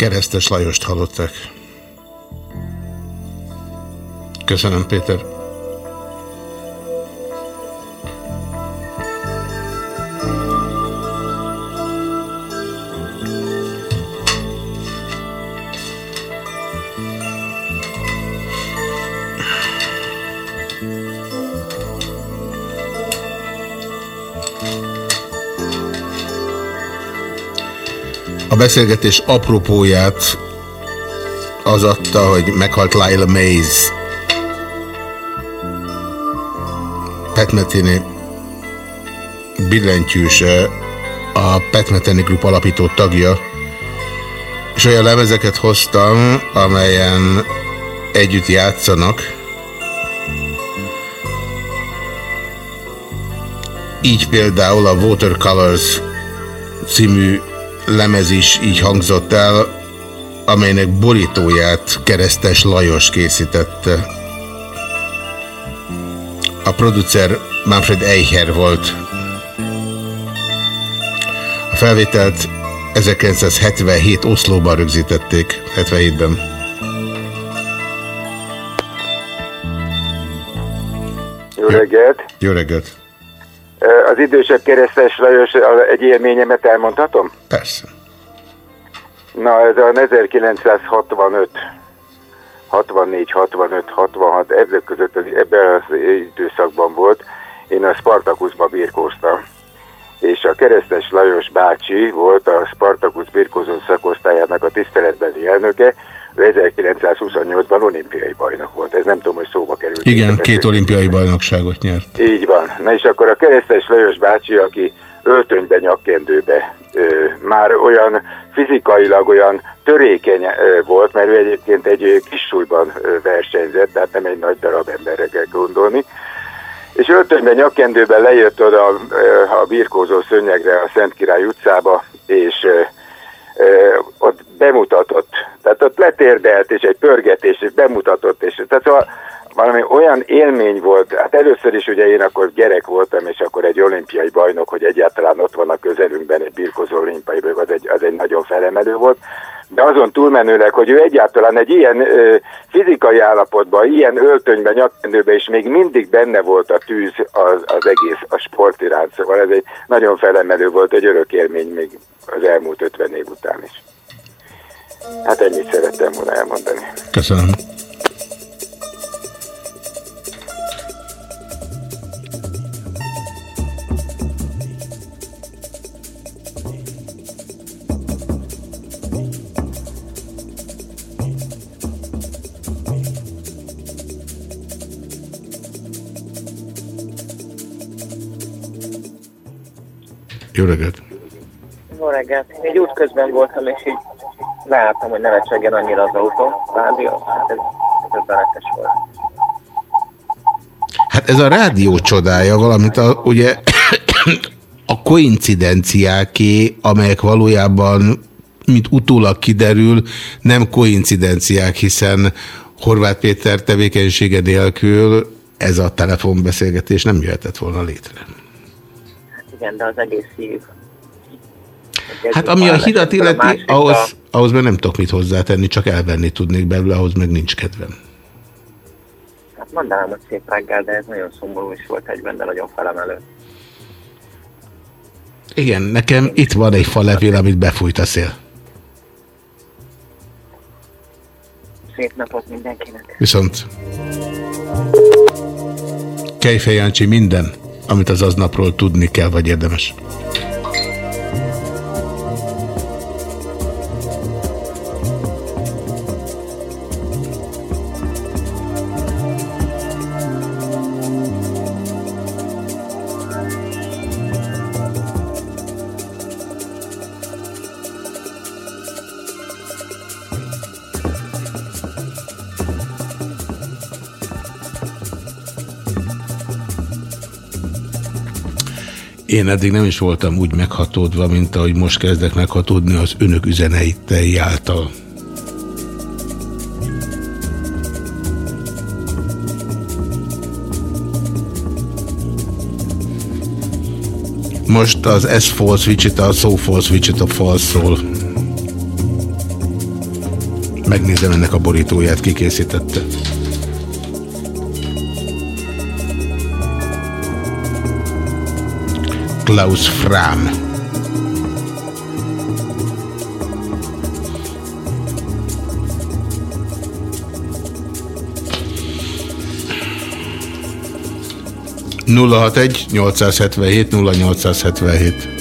Keresztes Lajost hallották. Köszönöm, Péter. Beszélgetés apropóját az adta, hogy meghalt Lila Mays. Petmetini billentyűse, a Petmeteni Group alapító tagja, és olyan lemezeket hoztam, amelyen együtt játszanak. Így például a Watercolors című lemez is így hangzott el, amelynek borítóját keresztes Lajos készítette. A producer Manfred Eicher volt. A felvételt 1977 Oszlóban rögzítették, 77-ben. Jó reggelt! Jó reggelt! Az idősebb keresztes Lajos egy élményemet elmondhatom? Persze. Na, ez a 1965, 64, 65, 66, ezek között ebben az időszakban volt. Én a Spartakuszba birkóztam. És a keresztes Lajos bácsi volt a Spartakusz birkózó szakosztályának a tiszteletbeli elnöke, 1928-ban olimpiai bajnok volt. Ez nem tudom, hogy szóba került. Igen, két olimpiai bajnokságot nyert. Így van. Na és akkor a keresztes Lajos bácsi, aki öltönybe, nyakkendőbe ö, már olyan fizikailag olyan törékeny ö, volt, mert ő egyébként egy kis súlyban ö, versenyzett, tehát nem egy nagy darab emberre kell gondolni. És öltönyben, nyakkendőben lejött oda a, a birkózó szönyegre a Szent Király utcába, és ö, ott bemutatott. Tehát ott letérdelt, és egy pörgetés, és bemutatott, és tehát szóval valami olyan élmény volt, hát először is ugye én akkor gyerek voltam, és akkor egy olimpiai bajnok, hogy egyáltalán ott van a közelünkben egy birkozó olimpiai az egy, az egy nagyon felemelő volt, de azon túlmenőleg, hogy ő egyáltalán egy ilyen ö, fizikai állapotban, ilyen öltönyben, nyakkendőben, és még mindig benne volt a tűz az, az egész a sport iránt, szóval ez egy nagyon felemelő volt, egy örök élmény még az elmúlt 50 év után is. Hát ennyit szerettem volna elmondani. Köszönöm. Jó reggelt! Jó reggelt. Én egy útközben voltam, és így láttam, hogy nevetséggen annyira az autó. Rádió, hát ez, ez öbbenetes volt. Hát ez a rádió csodája, valamint a, ugye a koincidenciáké, amelyek valójában, mint utólag kiderül, nem koincidenciák, hiszen Horváth Péter tevékenysége nélkül ez a telefonbeszélgetés nem jöhetett volna létre. Igen, de az egész hív. Hát ami a hidat illeti, ahhoz, ahhoz meg nem tudok mit hozzátenni, csak elvenni tudnék belőle, ahhoz meg nincs kedvem. Hát mondanám, hogy szép reggel, de ez nagyon szomorú is volt egyben, de nagyon felemelő. Igen, nekem itt van egy falevél, amit befújt a szél. Szép napot mindenkinek. Viszont Kejfej Jancsi minden, amit az aznapról tudni kell, vagy érdemes. Én eddig nem is voltam úgy meghatódva, mint ahogy most kezdek meghatódni az önök üzeneitei által. Most az S false a So false Wichita false szól. Megnézem ennek a borítóját, kikészítette. Klaus Fram. Nulla hat egy 877 0877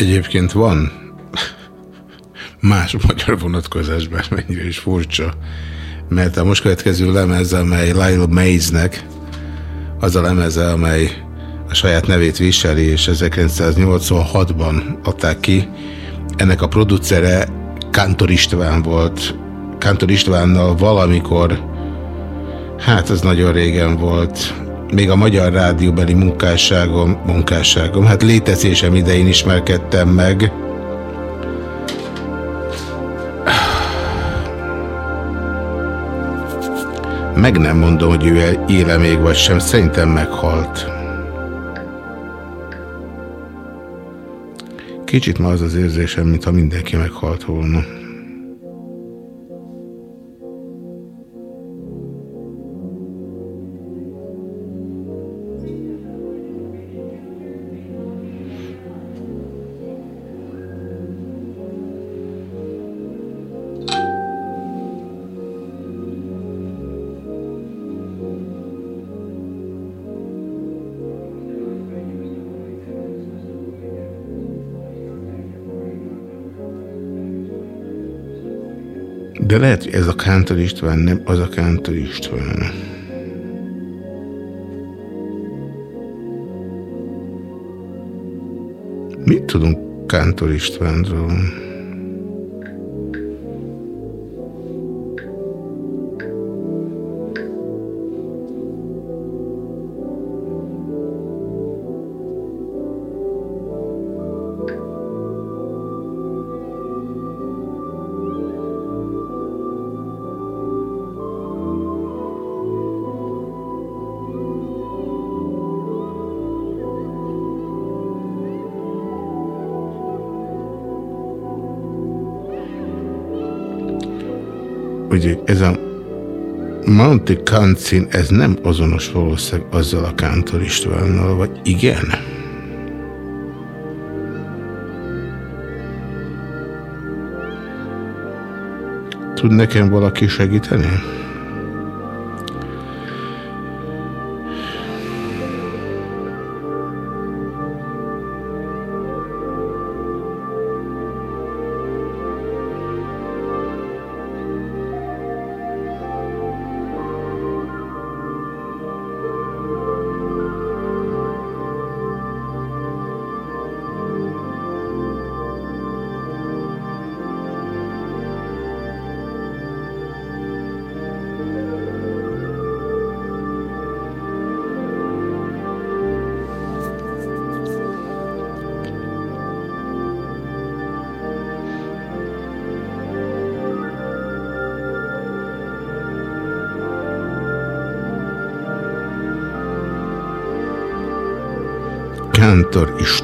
Egyébként van más magyar vonatkozásban, mennyire is furcsa, mert a most következő lemez, amely Lyle Mays-nek, az a lemeze, amely a saját nevét viseli, és 1986-ban adták ki. Ennek a producere Kántor István volt. Kántor Istvánnal valamikor, hát az nagyon régen volt, még a Magyar Rádióbeli munkásságom, munkásságom, hát létezésem idején ismerkedtem meg. Meg nem mondom, hogy ő éle még vagy sem, szerintem meghalt. Kicsit ma az az érzésem, mintha mindenki meghalt volna. De lehet, hogy ez a Kántor István nem az a Kántor István. Mit tudunk Kántor Istvánról? Ugye ez a Monte Cancin, ez nem azonos valószínűleg azzal a Kántor Istvánnal, vagy igen? Tud nekem valaki segíteni? Kántor István.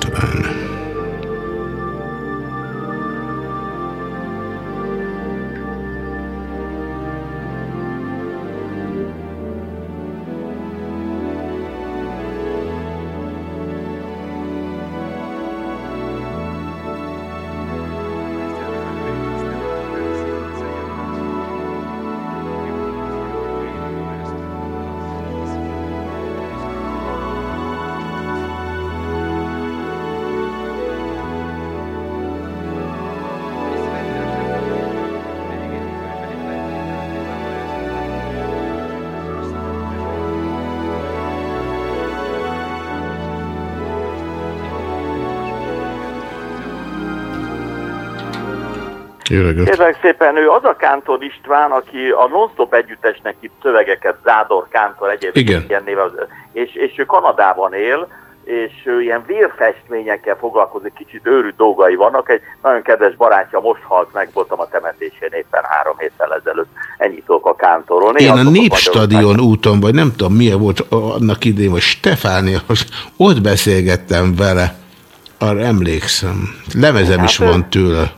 Jó reggelt. Kérlek szépen, ő az a Kántor István, aki a non-stop együttesnek itt szövegeket, Zádor Kántor egyébként Igen. ilyen néve, és, és ő Kanadában él, és ő ilyen vérfestményekkel foglalkozik, kicsit őrült dolgai vannak. Egy nagyon kedves barátja most halt meg, voltam a temetésén éppen három héttel ezelőtt. Ennyit a Kántorról. Én Néha a Népstadion úton, vagy nem tudom milyen volt annak idén, vagy Stefánihoz, ott beszélgettem vele, arra emlékszem. Lemezem is Hát ő- van tőle.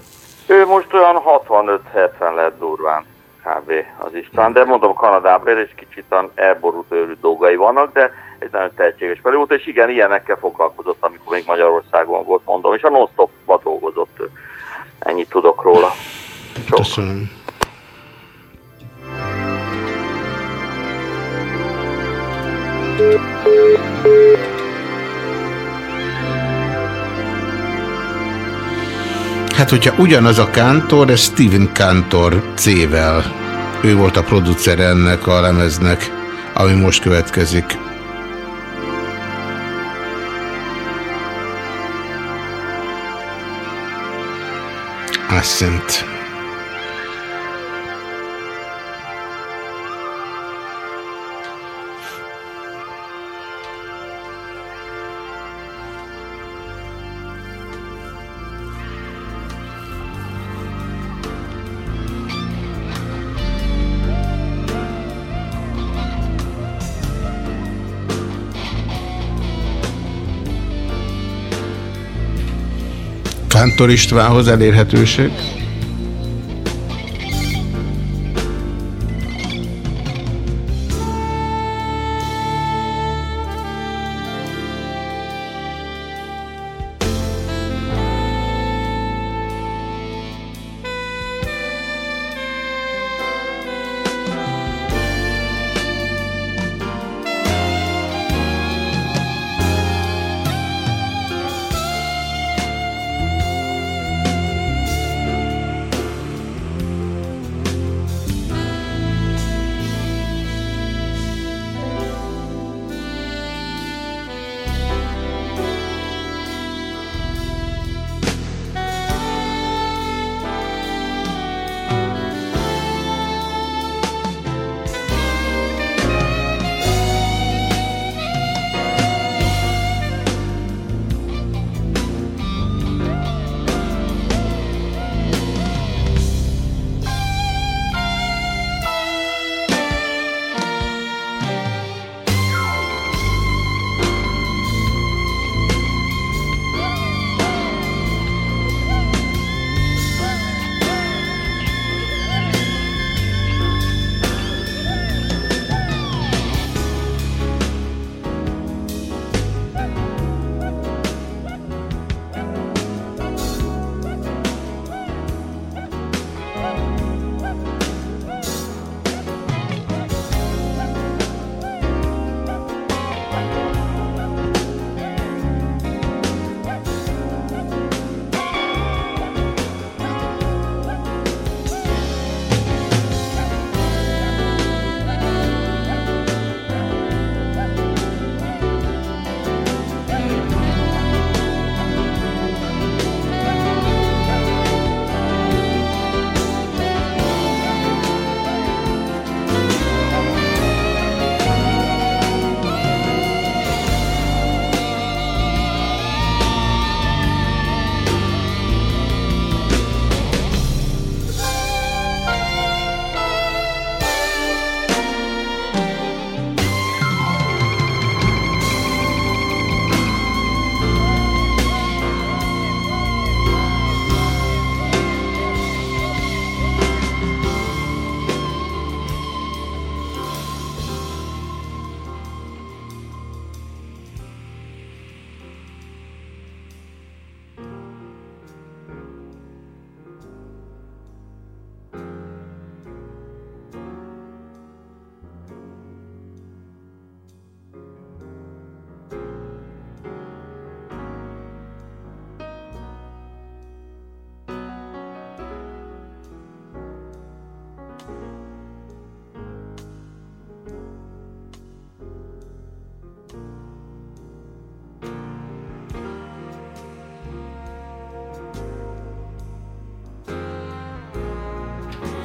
Ő most olyan 65-70 lett durván kb. az István, de mondom Kanadában és kicsit elborult őrült dolgai vannak, de egy nagyon tehetséges felé volt, és igen, ilyenekkel foglalkozott, amikor még Magyarországon volt, mondom, és a non dolgozott. Ennyit tudok róla. Köszönöm. Tehát, hogyha ugyanaz a Kántor, ez Steven Kántor C-vel. Ő volt a producer ennek a lemeznek, ami most következik. Ascent. Kántor Istvánhoz elérhetőség.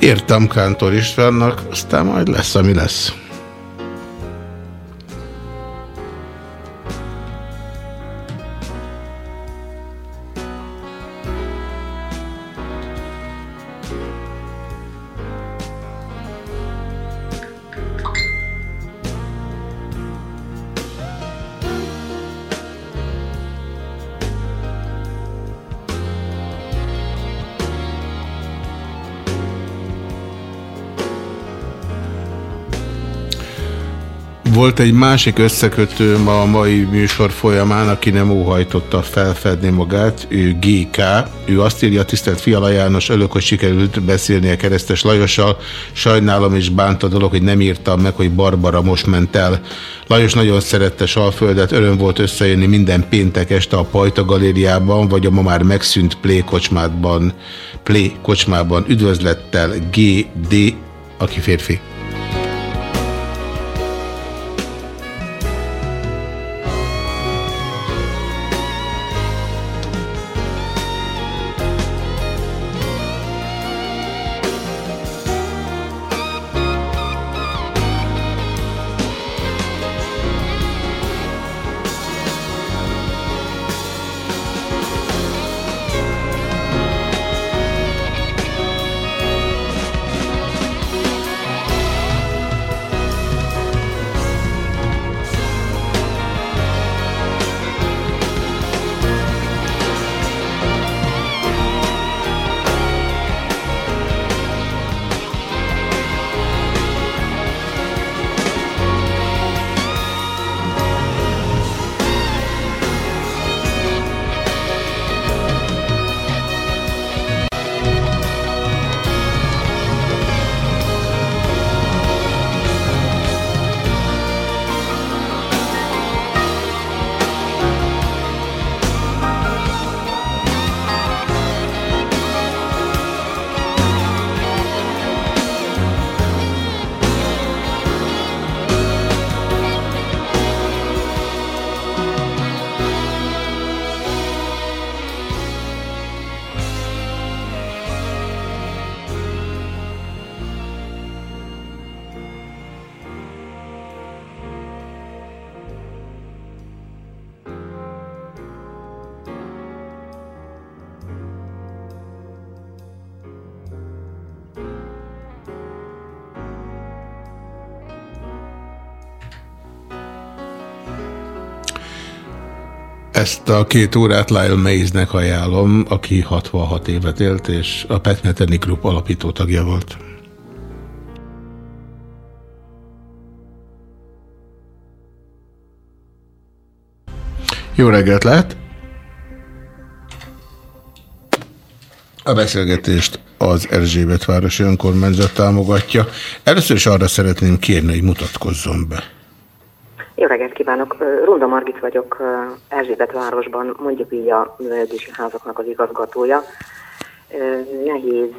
Értem Kántor Istvánnak, aztán majd lesz, ami lesz. Volt egy másik összekötőm a mai műsor folyamán, aki nem óhajtotta felfedni magát, ő GK, ő azt írja, tisztelt Fiala János, örülök, hogy sikerült beszélni a keresztes Lajossal, sajnálom és bánt a dolog, hogy nem írtam meg, hogy Barbara most ment el. Lajos nagyon szerette Salföldet, öröm volt összejönni minden péntek este a Pajta galériában, vagy a ma már megszűnt Play kocsmában, Play kocsmában üdvözlettel GD, aki férfi. A két órát Lyle Mays-nek ajánlom, aki 66 évet élt, és a Petmeteni Group alapító tagja volt. Jó reggelt lehet! A beszélgetést az Erzsébet városi önkormányzat támogatja. Először is arra szeretném kérni, hogy mutatkozzon be. Jó reggelt kívánok! Runda Margit vagyok, Erzsébet városban, mondjuk így a művelődési házaknak az igazgatója. Nehéz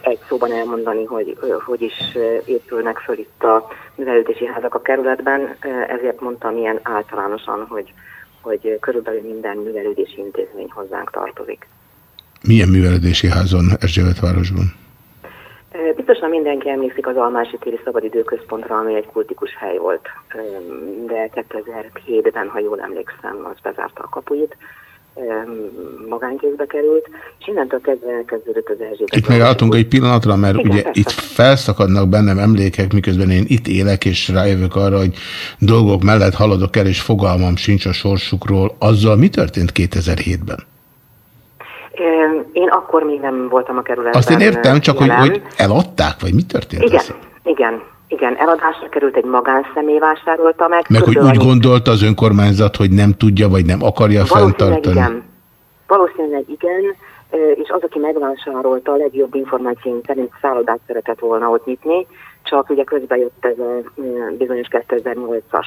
egy szóban elmondani, hogy hogy is épülnek föl itt a művelődési házak a kerületben, ezért mondtam ilyen általánosan, hogy, hogy körülbelül minden művelődési intézmény hozzánk tartozik. Milyen művelődési házon Erzsébet városban? Biztosan mindenki emlékszik az Almási téri szabadidőközpontra, ami egy kultikus hely volt, de 2007-ben, ha jól emlékszem, az bezárta a kapuit, magánkézbe került, és innentől kezdve elkezdődött az Erzsébet. Itt megálltunk egy pillanatra, mert Igen, ugye persze. itt felszakadnak bennem emlékek, miközben én itt élek, és rájövök arra, hogy dolgok mellett haladok el, és fogalmam sincs a sorsukról. Azzal mi történt 2007-ben? Én akkor még nem voltam a kerületben. Azt én értem, csak hogy, hogy eladták, vagy mi történt? Igen, az? igen. Igen, eladásra került egy magánszemély vásárolta meg. Meg hogy úgy gondolta az önkormányzat, hogy nem tudja, vagy nem akarja fenntartani? Igen. Valószínűleg igen, és az, aki megvásárolta, a legjobb információink szerint szállodát szeretett volna ott nyitni, csak ugye közben jött ez a bizonyos 2008-as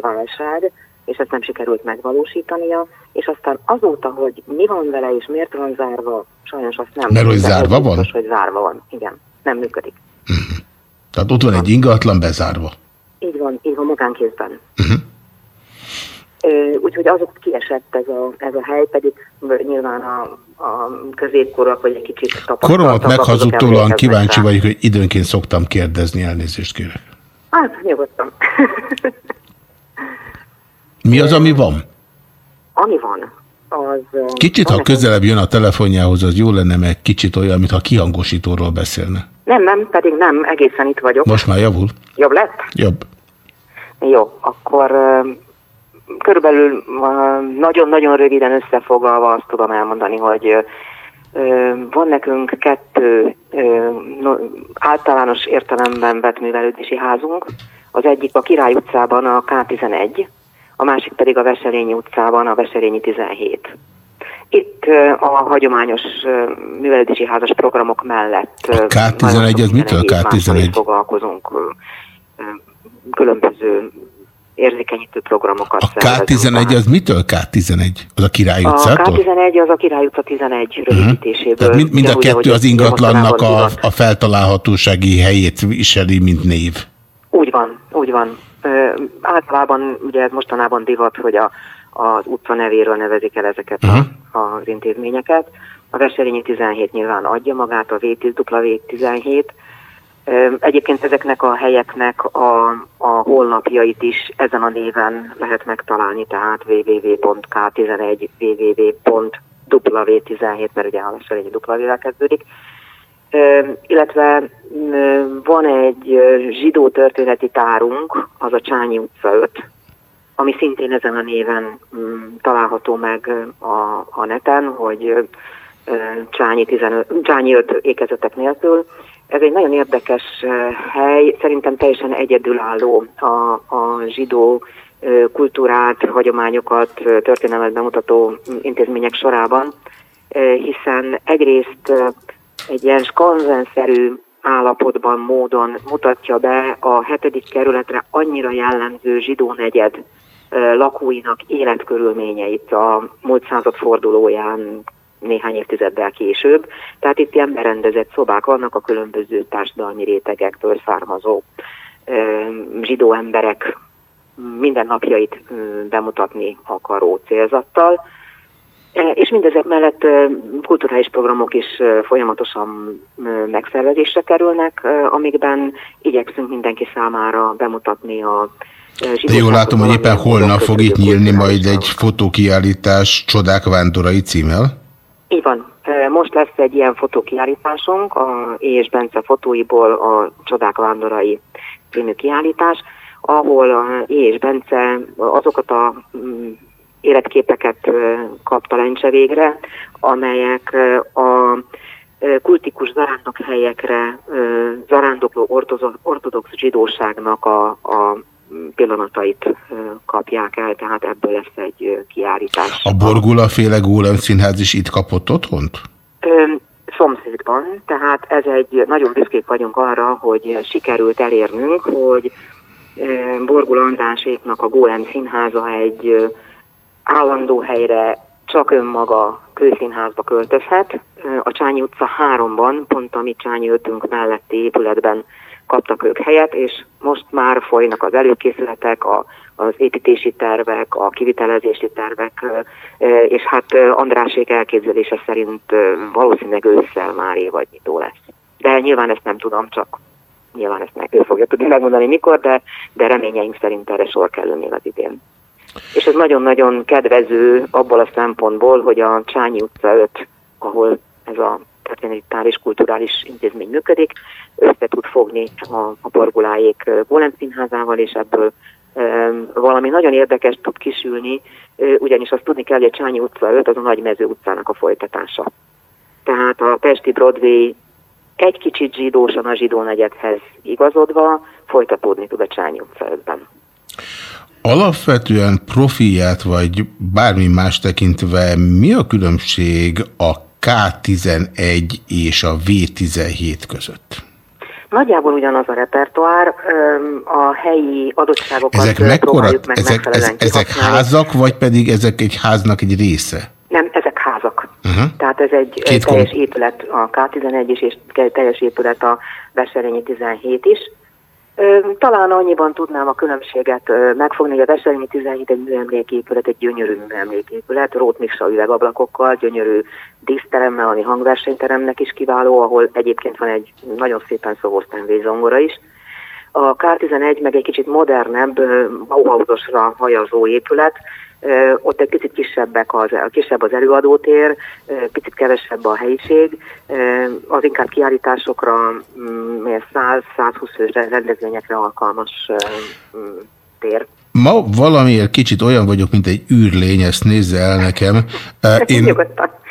válság, és ezt nem sikerült megvalósítania, és aztán azóta, hogy mi van vele és miért van zárva, sajnos azt nem. Mert hogy zárva van? Biztos, hogy zárva van, igen. Nem működik. Uh mhm. -huh. Tehát ott van egy ingatlan bezárva. Így van, így van, magánkézben. Uh -huh. Úgyhogy azok kiesett ez a, ez a hely, pedig nyilván a, a középkorak, vagy egy kicsit tapasztaltak. Koromat meghazudtóan kíváncsi vagyok, hogy időnként szoktam kérdezni, elnézést kérek. Hát, nyugodtan. Mi az, ami van? Ami van, az... Kicsit, ha közelebb jön a telefonjához, az jó lenne, meg kicsit olyan, mintha kihangosítóról beszélne. Nem, nem, pedig nem, egészen itt vagyok. Most már javul? Jobb lett? Jobb. Jó, akkor körülbelül nagyon-nagyon röviden összefoglalva azt tudom elmondani, hogy van nekünk kettő általános értelemben vett művelődési házunk, Az egyik a Király utcában a K11, a másik pedig a Veselényi utcában a Veselényi 17. Itt a hagyományos művelődési házas programok mellett ö, K11 az mitől mással is K11? foglalkozunk, különböző érzékenyítő programokat A K11 az mitől K11? Az a Király a utcától? K11 az a Király utca 11 rövidítéséből. Tehát mind, mind a kettő az ez ingatlannak a, a feltalálhatósági helyét viseli, mint név. Úgy van, úgy van. Általában ugye ez mostanában divat, hogy a, az utca nevéről nevezik el ezeket Mhm. a, az intézményeket. A Veselényi 17 nyilván adja magát, a V10W17. Ö, Egyébként ezeknek a helyeknek a, a honlapjait is ezen a néven lehet megtalálni, tehát www.k11, www.w17, mert ugye a Veselényi W-vel kezdődik. Illetve ö, van egy zsidó történeti tárunk, az a Csányi utca 5, ami szintén ezen a néven mm, található meg a, a neten, hogy Csányi, 15, Csányi 5 ékezetek nélkül. Ez egy nagyon érdekes hely, szerintem teljesen egyedülálló a, a zsidó kultúrát, hagyományokat, történelmet bemutató mm, intézmények sorában, hiszen egyrészt egy ilyen skanzenszerű állapotban, módon mutatja be a hetedik kerületre annyira jellemző zsidó negyed lakóinak életkörülményeit a múlt század fordulóján néhány évtizeddel később. Tehát itt ilyen berendezett szobák vannak a különböző társadalmi rétegektől származó zsidó emberek mindennapjait bemutatni akaró célzattal. És mindezek mellett kulturális programok is folyamatosan megszervezésre kerülnek, amikben igyekszünk mindenki számára bemutatni a De jól látom, hogy éppen holnap fog itt nyílni majd egy fotókiállítás Csodák Vándorai címmel. Így van. Most lesz egy ilyen fotókiállításunk, a és Bence fotóiból a Csodák Vándorai című kiállítás, ahol és Bence azokat a mm, életképeket ö, kapta lencse végre, amelyek a kultikus zarándok helyekre zarándokló ortodox zsidóságnak a, a pillanatait kapják el, tehát ebből lesz egy kiállítás. A Borgula féle Gólem Színház is itt kapott otthont? Szomszédban, tehát ez egy, nagyon büszkék vagyunk arra, hogy sikerült elérnünk, hogy ö, Borgul Andráséknak a Gólem Színháza egy állandó helyre csak önmaga kőszínházba költözhet. A Csányi utca 3-ban, pont a mi Csányi ötünk melletti épületben kaptak ők helyet, és most már folynak az előkészületek, a, az építési tervek, a kivitelezési tervek, és hát Andrásék elképzelése szerint valószínűleg ősszel már évadnyitó lesz. De nyilván ezt nem tudom, csak nyilván ezt meg ő fogja tudni megmondani mikor, de, de reményeink szerint erre sor kerül még az idén. És ez nagyon-nagyon kedvező abból a szempontból, hogy a Csányi utca 5, ahol ez a történetitális kulturális intézmény működik, össze tud fogni a, a Borguláék ö, Gólem színházával, és ebből valami nagyon érdekes tud kisülni, ugyanis azt tudni kell, hogy a Csányi utca 5 az a Nagymező utcának a folytatása. Tehát a Pesti Broadway egy kicsit zsidósan a zsidó negyedhez igazodva folytatódni tud a Csányi utca 5-ben. Alapvetően profilját, vagy bármi más tekintve, mi a különbség a K11 és a V17 között? Nagyjából ugyanaz a repertoár, a helyi adottságokat Ezek mekkora, próbáljuk meg ezek, ez, ezek házak, vagy pedig ezek egy háznak egy része? Nem, ezek házak. Uh-huh. Tehát ez egy Két teljes épület a K11 is, és teljes épület a Veselényi 17 is. Talán annyiban tudnám a különbséget megfogni, hogy a Veselényi 17 egy műemléképület, egy gyönyörű műemléképület, Rót Miksa üvegablakokkal, gyönyörű díszteremmel, ami hangversenyteremnek is kiváló, ahol egyébként van egy nagyon szépen Stanley zongora is. A K11 meg egy kicsit modernebb, Bauhausosra hajazó épület, ott egy picit kisebbek az, kisebb az előadótér, picit kevesebb a helyiség, az inkább kiállításokra, mm, ilyen 100-120 fős rendezvényekre alkalmas mm, tér. Ma valamiért kicsit olyan vagyok, mint egy űrlény, ezt nézze el nekem. Én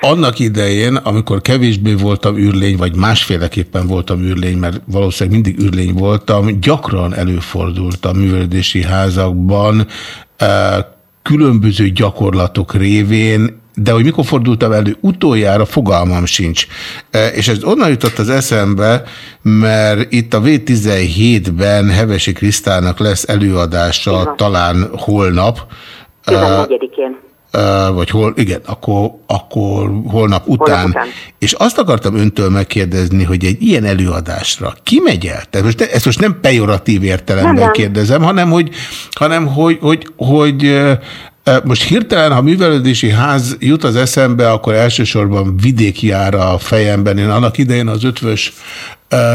annak idején, amikor kevésbé voltam űrlény, vagy másféleképpen voltam űrlény, mert valószínűleg mindig űrlény voltam, gyakran előfordultam művelődési házakban, különböző gyakorlatok révén, de hogy mikor fordultam elő utoljára, fogalmam sincs. E, és ez onnan jutott az eszembe, mert itt a V17-ben Hevesi Krisztának lesz előadása Igen. talán holnap. 14-én e, e, vagy hol, igen, akkor, akkor holnap után. holnap után. És azt akartam öntől megkérdezni, hogy egy ilyen előadásra ki megy el? Tehát most, ezt most nem pejoratív értelemben nem, nem. kérdezem, hanem hogy, hanem hogy, hogy, hogy most hirtelen, ha művelődési ház jut az eszembe, akkor elsősorban vidék jár a fejemben. Én annak idején az ötvös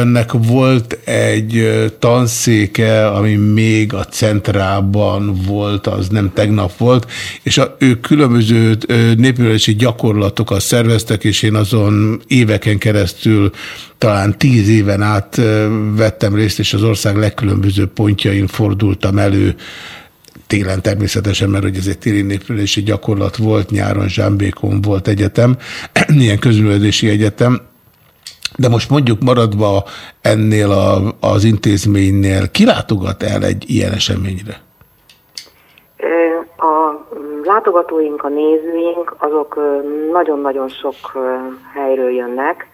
nek volt egy tanszéke, ami még a centrában volt, az nem tegnap volt, és a, ők különböző népművelési gyakorlatokat szerveztek, és én azon éveken keresztül talán tíz éven át vettem részt, és az ország legkülönbözőbb pontjain fordultam elő télen természetesen, mert hogy ez egy téli népülési gyakorlat volt, nyáron Zsámbékon volt egyetem, ilyen közművelési egyetem, de most mondjuk maradva ennél a, az intézménynél, kilátogat el egy ilyen eseményre? A látogatóink, a nézőink, azok nagyon-nagyon sok helyről jönnek.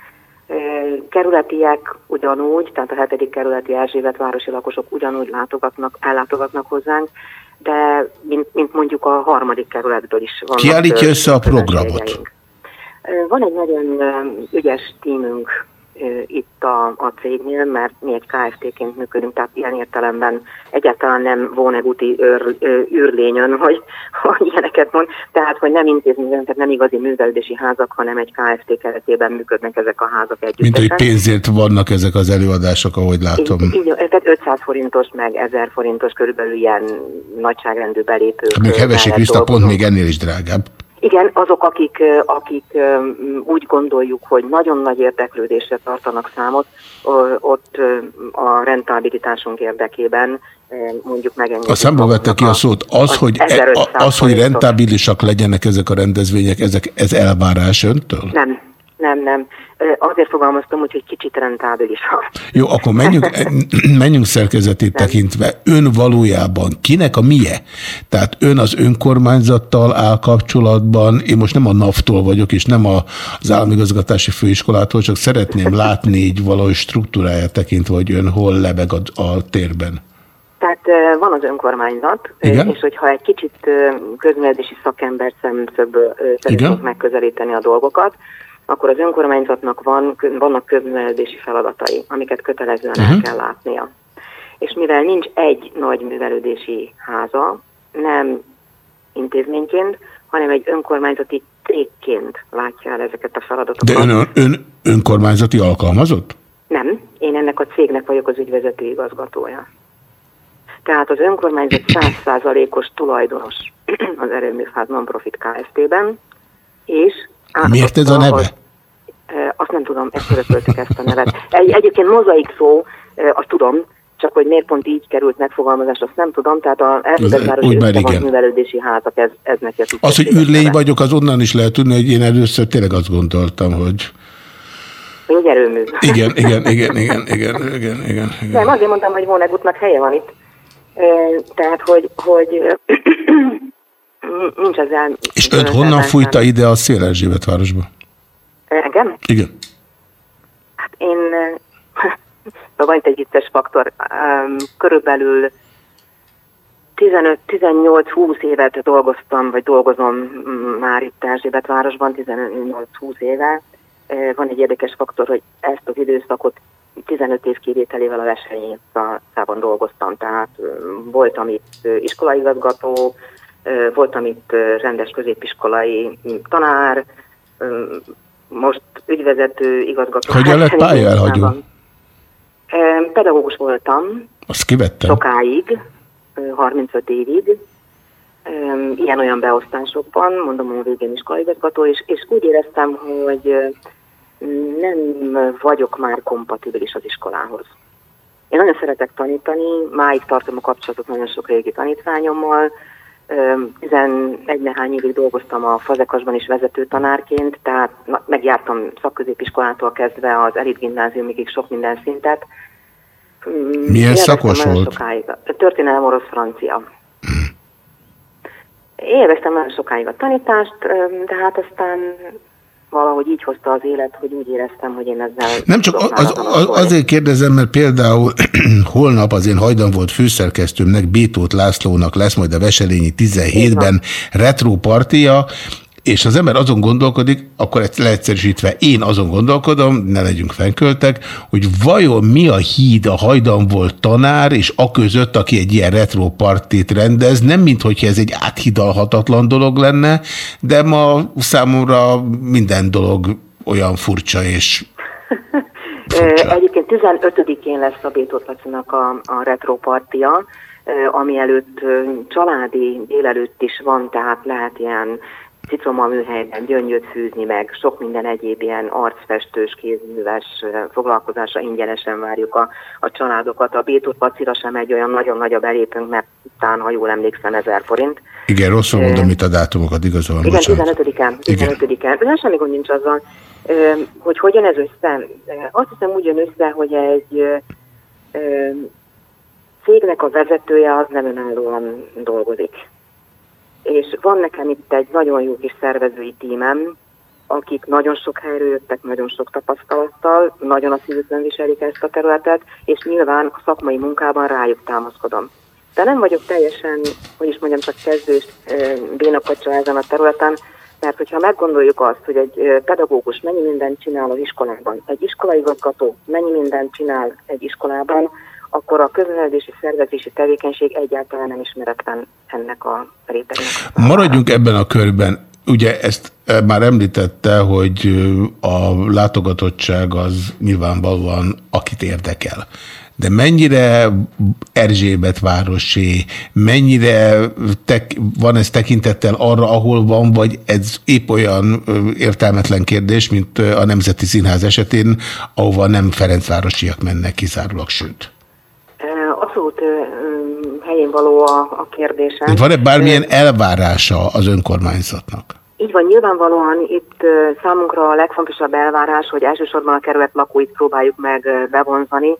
Kerületiek ugyanúgy, tehát a hetedik kerületi Erzsébet városi lakosok ugyanúgy látogatnak, ellátogatnak hozzánk, de mint, mint mondjuk a harmadik kerületből is van. Ki állítja össze a programot? Van egy nagyon ügyes tímünk itt a, a cégnél, mert mi egy KFT-ként működünk, tehát ilyen értelemben egyáltalán nem Vónegúti őr, űrlényön, hogy, hogy ilyeneket mond, tehát hogy nem intézmény, tehát nem igazi művelődési házak, hanem egy KFT keretében működnek ezek a házak együtt. Mint hogy pénzért vannak ezek az előadások, ahogy látom. Így, így, tehát 500 forintos, meg 1000 forintos körülbelül ilyen nagyságrendű belépők. Még Hevesi Kriszta pont még ennél is drágább. Igen, azok, akik, akik úgy gondoljuk, hogy nagyon nagy érdeklődésre tartanak számot, ott a rentabilitásunk érdekében mondjuk megengedjük. A számba vette ki a szót, az, hogy, e, az, hogy rentabilisak legyenek ezek a rendezvények, ezek, ez elvárás öntől? Nem, nem, nem. Azért fogalmaztam úgy, hogy kicsit rentábilisabb. Jó, akkor menjünk, menjünk szerkezetét nem. tekintve. Ön valójában kinek a milye? Tehát ön az önkormányzattal áll kapcsolatban, én most nem a NAV-tól vagyok, és nem az államigazgatási főiskolától, csak szeretném látni így valahogy struktúráját tekintve, hogy ön hol lebeg a, a térben. Tehát van az önkormányzat, Igen? és hogyha egy kicsit közművelési szakember szemszögből szeretnénk megközelíteni a dolgokat, akkor az önkormányzatnak van, vannak közművelődési feladatai, amiket kötelezően uh -huh. el mhm. kell látnia. És mivel nincs egy nagy művelődési háza, nem intézményként, hanem egy önkormányzati cégként látja el ezeket a feladatokat. De ön, ön önkormányzati alkalmazott? Nem, én ennek a cégnek vagyok az ügyvezető igazgatója. Tehát az önkormányzat 100%-os tulajdonos az Erőműfáz Nonprofit Kft-ben, és Miért ez a neve? Az, azt nem tudom, ezt örököltük ezt a nevet. Egy, egyébként mozaik szó, azt tudom, csak hogy miért pont így került megfogalmazás, azt nem tudom, tehát a Erzsébetvárosi művelődési házak, ez, ez neki az Az, hogy űrlény vagyok, az onnan is lehet tudni, hogy én először tényleg azt gondoltam, hogy... Egy erőmű. Igen, igen, igen, igen, igen, igen, igen, igen. Nem, azért mondtam, hogy Vonegutnak helye van itt. Tehát, hogy, hogy nincs ezzel... És öt honnan fújta ide a Szél Erzsébet városba? Engem? Igen. Hát én... van itt egy vicces faktor. Körülbelül 15-18-20 évet dolgoztam, vagy dolgozom már itt Erzsébet városban, 18-20 éve. Van egy érdekes faktor, hogy ezt az időszakot 15 év kivételével a versenyszában dolgoztam, tehát voltam itt iskolaigazgató, voltam itt rendes középiskolai tanár, most ügyvezető, igazgató. Hogyan lett pálya elhagyó? Pedagógus voltam. Azt kivette? Sokáig, 35 évig. Ilyen-olyan beosztásokban, mondom, a végén iskolaigazgató, és, és úgy éreztem, hogy nem vagyok már kompatibilis az iskolához. Én nagyon szeretek tanítani, máig tartom a kapcsolatot nagyon sok régi tanítványommal, 11 nehány évig dolgoztam a Fazekasban is vezető tanárként, tehát megjártam szakközépiskolától kezdve az elit gimnáziumig sok minden szintet. Milyen szakos volt? Sokáig. Történelem orosz francia. Élveztem nagyon sokáig a tanítást, de hát aztán valahogy így hozta az élet, hogy úgy éreztem, hogy én ezzel... Nem csak az, az, azért kérdezem, mert például holnap az én hajdan volt főszerkesztőmnek, Bétót Lászlónak lesz majd a Veselényi 17-ben retropartia, és az ember azon gondolkodik, akkor ezt leegyszerűsítve én azon gondolkodom, ne legyünk fenköltek, hogy vajon mi a híd a hajdan volt tanár, és a között, aki egy ilyen retropartit rendez, nem mint hogyha ez egy áthidalhatatlan dolog lenne, de ma számomra minden dolog olyan furcsa és furcsa. Egyébként 15-én lesz a Bétót Lacinak a, a retropartia, ami előtt családi délelőtt is van, tehát lehet ilyen citroma műhelyben gyöngyöt fűzni, meg sok minden egyéb ilyen arcfestős, kézműves foglalkozásra ingyenesen várjuk a, a családokat. A Bétút pacira sem egy olyan nagyon nagy a belépünk, mert talán, ha jól emlékszem, ezer forint. Igen, rosszul mondom itt a dátumokat, igazolom. Igen, 15-án. 15-án. De semmi gond nincs azzal, hogy hogyan ez össze. Azt hiszem úgy jön össze, hogy egy cégnek a vezetője az nem önállóan dolgozik és van nekem itt egy nagyon jó kis szervezői tímem, akik nagyon sok helyről jöttek, nagyon sok tapasztalattal, nagyon a szívükön viselik ezt a területet, és nyilván a szakmai munkában rájuk támaszkodom. De nem vagyok teljesen, hogy is mondjam, csak kezdős bénakacsa ezen a területen, mert hogyha meggondoljuk azt, hogy egy pedagógus mennyi mindent csinál az iskolában, egy iskolaigazgató mennyi mindent csinál egy iskolában, akkor a közművelési szervezési tevékenység egyáltalán nem ismeretlen ennek a rétegnek. Maradjunk ebben a körben. Ugye ezt e, már említette, hogy a látogatottság az nyilvánvalóan akit érdekel. De mennyire Erzsébet városi, mennyire van ez tekintettel arra, ahol van, vagy ez épp olyan értelmetlen kérdés, mint a Nemzeti Színház esetén, ahova nem Ferencvárosiak mennek kizárólag, sőt? Abszolút helyén való a, a kérdésem. Van-e bármilyen elvárása az önkormányzatnak? Így van, nyilvánvalóan itt számunkra a legfontosabb elvárás, hogy elsősorban a kerület lakóit próbáljuk meg bevonzani,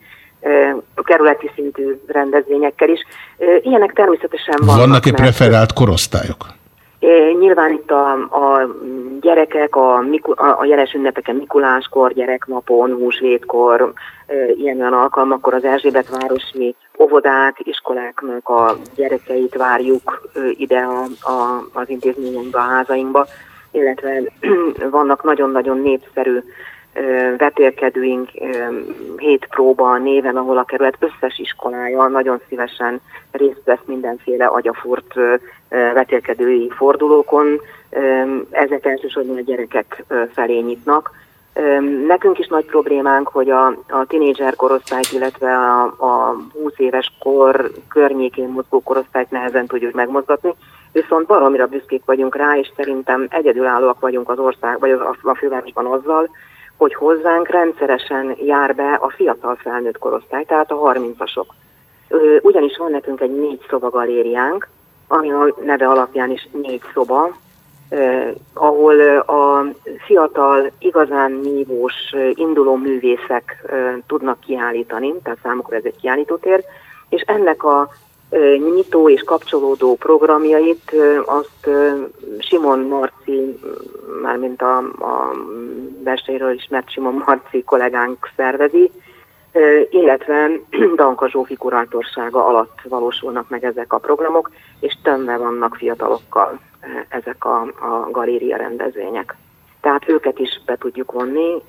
kerületi szintű rendezvényekkel is. Ilyenek természetesen vannak. Vannak-e preferált korosztályok? Nyilván itt a, a gyerekek a, a jeles ünnepeken, Mikuláskor, gyereknapon, húsvétkor, ilyen olyan alkalmakkor az Erzsébet városi óvodák, iskoláknak a gyerekeit várjuk ide a, a, az intézményeinkbe, a házainkba, illetve vannak nagyon-nagyon népszerű vetélkedőink hét próba néven, ahol a kerület összes iskolája nagyon szívesen részt vesz mindenféle agyafurt vetélkedői fordulókon. Ezek elsősorban a gyerekek felé nyitnak. Nekünk is nagy problémánk, hogy a, a tinédzser korosztályt, illetve a, a 20 éves kor környékén mozgó korosztályt nehezen tudjuk megmozgatni, viszont valamire büszkék vagyunk rá, és szerintem egyedülállóak vagyunk az ország, vagy a, a fővárosban azzal, hogy hozzánk rendszeresen jár be a fiatal felnőtt korosztály, tehát a 30-asok. Ugyanis van nekünk egy négy szoba galériánk, ami a neve alapján is négy szoba, eh, ahol a fiatal, igazán nívós, induló művészek eh, tudnak kiállítani, tehát számukra ez egy kiállítótér, és ennek a nyitó és kapcsolódó programjait azt Simon Marci, mármint a, a versenyről ismert Simon Marci kollégánk szervezi, illetve Danka Zsófi kurátorsága alatt valósulnak meg ezek a programok, és tömve vannak fiatalokkal ezek a, a galéria rendezvények. Tehát őket is be tudjuk vonni.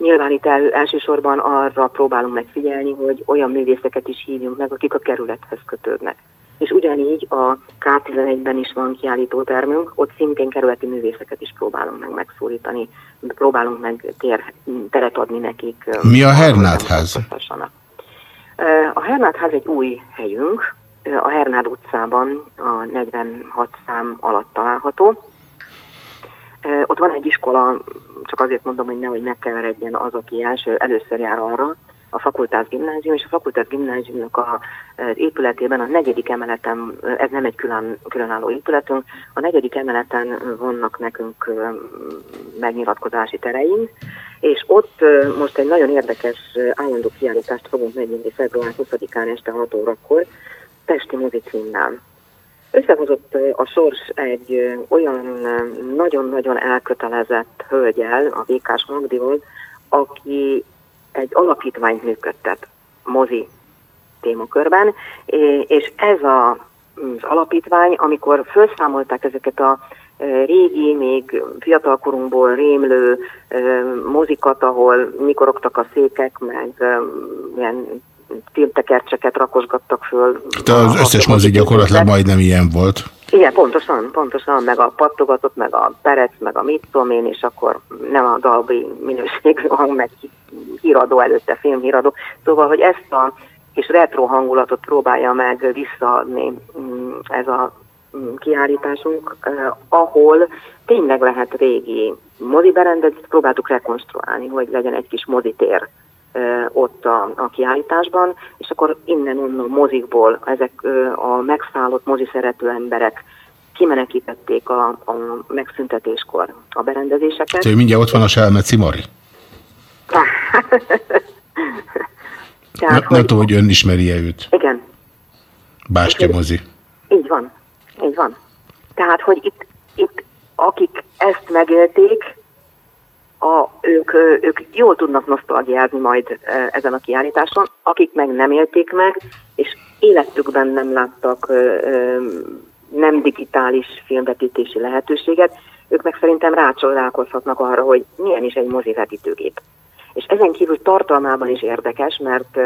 Nyilván itt el, elsősorban arra próbálunk megfigyelni, hogy olyan művészeket is hívjunk meg, akik a kerülethez kötődnek. És ugyanígy a K11-ben is van kiállítótermünk, ott szintén kerületi művészeket is próbálunk meg megszólítani, próbálunk meg tér, teret adni nekik. Mi a Hernád ház? A Hernád ház egy új helyünk, a Hernád utcában a 46 szám alatt található. Ott van egy iskola, csak azért mondom, hogy nehogy megkeveredjen az, aki első, először jár arra, a Fakultás Gimnázium, és a Fakultás Gimnáziumnak a, az épületében, a negyedik emeleten, ez nem egy külön, különálló épületünk, a negyedik emeleten vannak nekünk megnyilatkozási tereink, és ott most egy nagyon érdekes állandó kiállítást fogunk megnyitni február 20-án este 6 órakor, Pesti mozi címmel. Összehozott a sors egy olyan nagyon-nagyon elkötelezett hölgyel, a Vékás Magdival, aki egy alapítványt működtet mozi témakörben, és ez a, az alapítvány, amikor felszámolták ezeket a régi, még fiatalkorunkból rémlő mozikat, ahol mikorogtak a székek, meg ilyen filmtekercseket rakosgattak föl. De az összes mozi gyakorlatilag majdnem ilyen volt. Igen, pontosan, pontosan, meg a pattogatott, meg a perec, meg a mit tudom én, és akkor nem a dalbi minőségű hang, meg híradó előtte, filmhíradó. Szóval, hogy ezt a kis retro hangulatot próbálja meg visszaadni mm, ez a mm, kiállításunk, eh, ahol tényleg lehet régi moziberendezést, próbáltuk rekonstruálni, hogy legyen egy kis mozitér ott a, a kiállításban, és akkor innen-onnan mozikból ezek a megszállott mozi szerető emberek kimenekítették a, a megszüntetéskor a berendezéseket. Tehát, hogy mindjárt ott van a Selmeci Mari. Tehát, Nem, nem tudom, hogy ön ismeri-e őt. Igen, Bástya mozi. így van, így van. Tehát, hogy itt, itt akik ezt megélték, a, ők, ők jól tudnak nosztalgiázni majd ezen a kiállításon, akik meg nem élték meg, és életükben nem láttak nem digitális filmvetítési lehetőséget, ők meg szerintem rácsodálkozhatnak arra, hogy milyen is egy mozivetítőgép. És ezen kívül tartalmában is érdekes, mert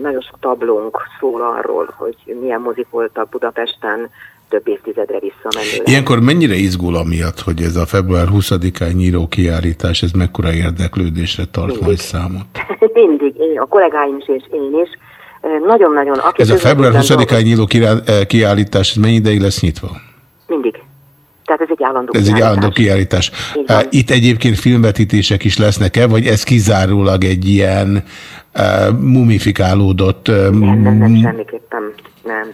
nagyon sok tablónk szól arról, hogy milyen mozik voltak Budapesten több évtizedre visszamenőleg. Ilyenkor mennyire izgul amiatt, hogy ez a február 20-án nyíró kiállítás, ez mekkora érdeklődésre tart majd számot? Mindig, én, a kollégáim is és én is. Nagyon-nagyon... Ez a február közvetlen 20-án nyíló eh, kiállítás, ez mennyi ideig lesz nyitva? Mindig. Tehát ez egy állandó Ez egy kiállítás. állandó kiállítás. Eh, Itt egyébként filmvetítések is lesznek-e, vagy ez kizárólag egy ilyen eh, mumifikálódott... eh, Nem, nem, nem, semmiképpen nem.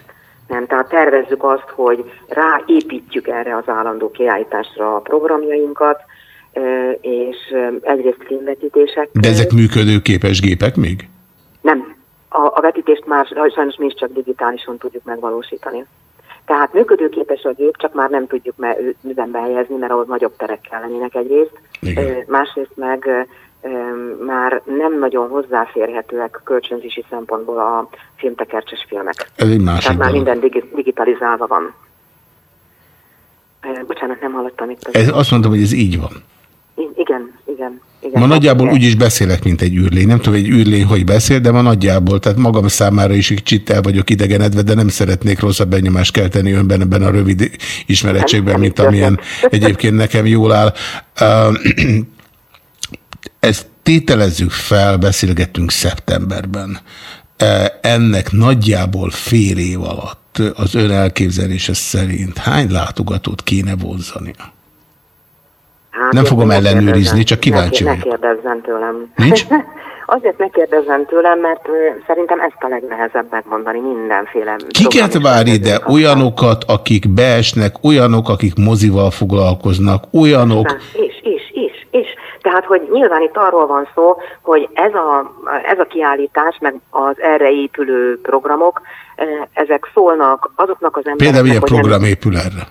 Nem, tehát tervezzük azt, hogy ráépítjük erre az állandó kiállításra a programjainkat, és egyrészt filmvetítések. De ezek működőképes gépek még? Nem, a, a vetítést már sajnos mi is csak digitálisan tudjuk megvalósítani. Tehát működőképes a gép, csak már nem tudjuk me- üzembe helyezni, mert ahhoz nagyobb terek kellenének egyrészt. Ö, Másrészt meg már nem nagyon hozzáférhetőek kölcsönzési szempontból a filmtekercses filmek. Ez egy másik Tehát már minden digi- digitalizálva van. Bocsánat, nem hallottam itt. Ez, azt mondom, hogy ez így van. I- Igen, igen. igen. Ma nagyjából úgy is beszélek, mint egy űrlény. Nem tudom, egy űrlény hogy beszél, de ma nagyjából, tehát magam számára is egy kicsit el vagyok idegenedve, de nem szeretnék rosszabb benyomást kelteni önben ebben a rövid ismerettségben, mint amilyen egyébként nekem jól áll. Ezt tételezzük fel, beszélgettünk szeptemberben. E, Ennek nagyjából fél év alatt az ön elképzelése szerint hány látogatót kéne vonzania? Hát, Nem fogom ellenőrizni, csak kíváncsi vagyok. Ne kérdezzen tőlem. Nincs? Azért ne kérdezzen tőlem, mert szerintem ezt a legnehezebb megmondani mindenféle... Kiket vár ide? Olyanokat, akik beesnek, olyanok, akik mozival foglalkoznak, olyanok... És, és. Tehát, hogy nyilván itt arról van szó, hogy ez a, ez a kiállítás, meg az erre épülő programok, eh, ezek szólnak azoknak az embereknek, Például milyen program Nem... épül erre?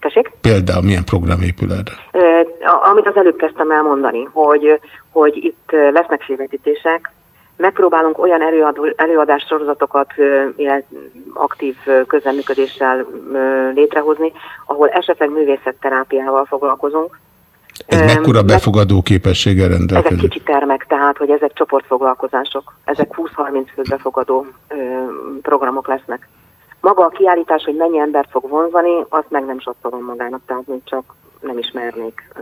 Tessék? Például milyen program épül erre? Eh, Amit az előbb kezdtem elmondani, hogy, hogy itt eh, lesznek filmvetítések, megpróbálunk olyan előadó, előadássorozatokat eh, ilyen aktív közleműködéssel eh, létrehozni, ahol esetleg művészetterápiával foglalkozunk, Ez mekkora befogadó képességgel Ezek rendelkezik? kicsi termek, tehát, hogy ezek csoportfoglalkozások, ezek 20-30 főt befogadó ö, programok lesznek. Maga a kiállítás, hogy mennyi embert fog vonzani, azt meg nem satszolom magának, tehát még csak nem ismernék ö,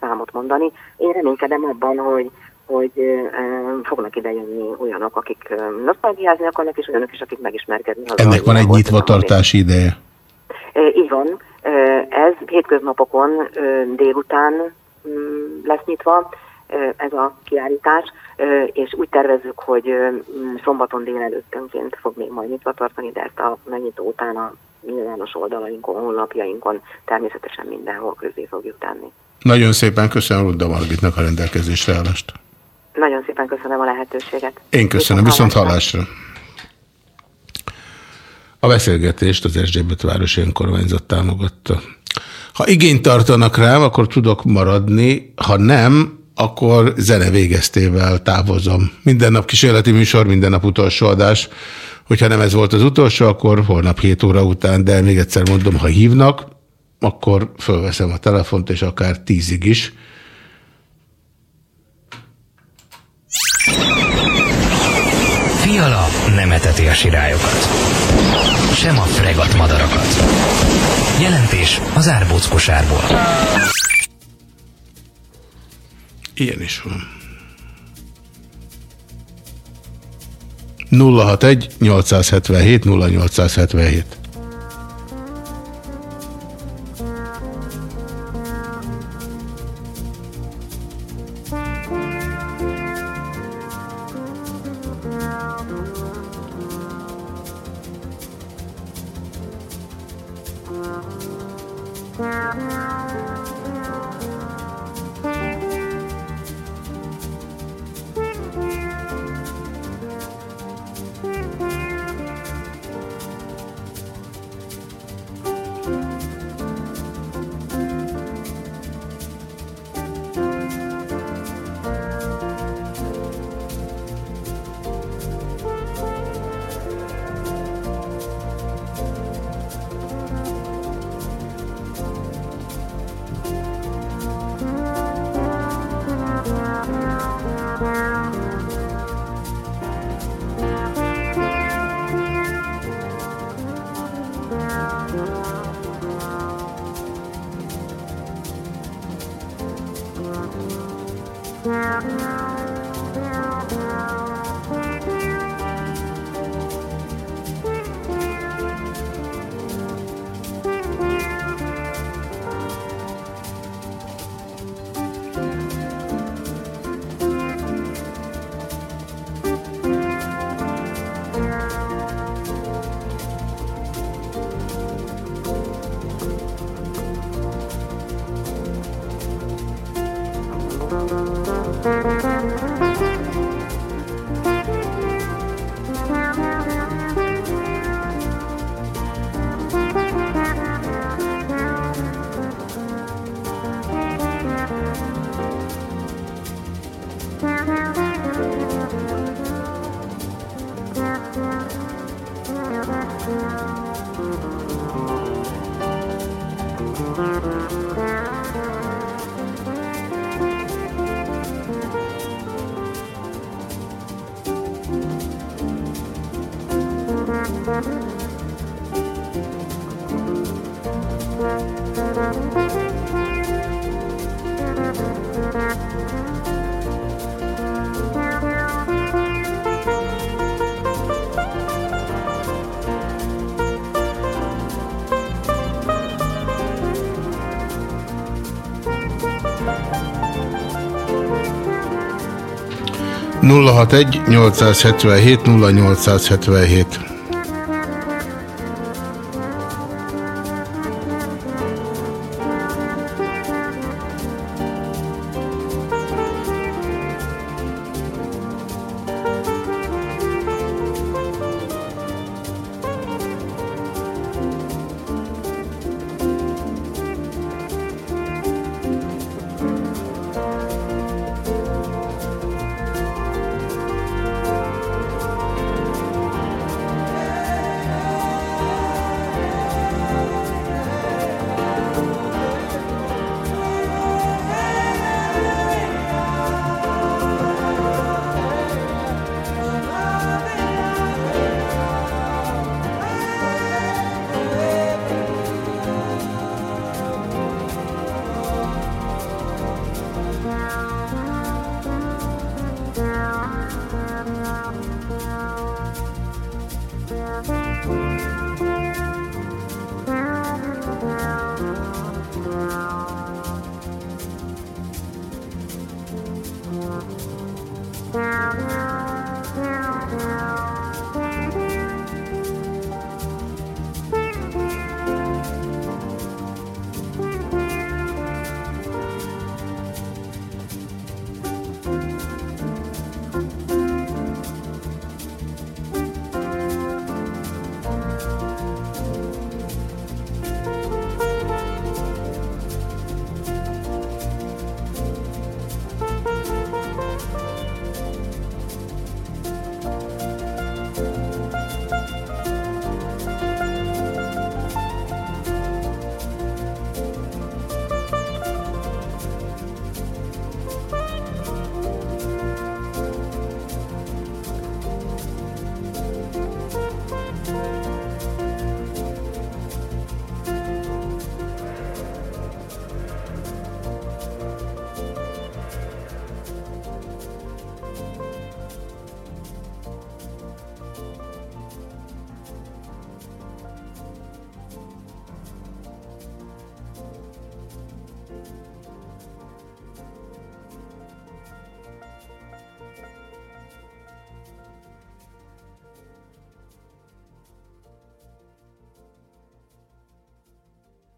számot mondani. Én reménykedem abban, hogy hogy fognak ide jönni olyanok, akik nosztalgiázni akarnak, és olyanok is, akik megismerkedni. Ennek van egy milyen volt nyitva ez a hobbi. tartási ideje. Így van. Ez hétköznapokon délután mm, lesz nyitva. ez a kiállítás, és úgy tervezzük, hogy szombaton délelőttönként fog még majd nyitva tartani, de ezt a megnyitó után a nyilvános oldalainkon, honlapjainkon természetesen mindenhol közé fogjuk tenni. Nagyon szépen köszönöm Rudda Margitnak a rendelkezésre állást. Nagyon szépen köszönöm a lehetőséget. Én köszönöm, viszont hallásra. A beszélgetést az Erzsébet városi önkormányzat támogatta. Ha igényt tartanak rám, akkor tudok maradni, ha nem, akkor zene végeztével távozom. Minden nap kísérleti műsor, minden nap utolsó adás. Hogyha nem ez volt az utolsó, akkor holnap 7 óra után, de még egyszer mondom, ha hívnak, akkor fölveszem a telefont, és akár tízig is. Nem eteti a sirályokat. Sem a fregat madarakat. Jelentés az árbóc kosárból. Ilyen is van. 061 877 0877 Bye. 061 877 0877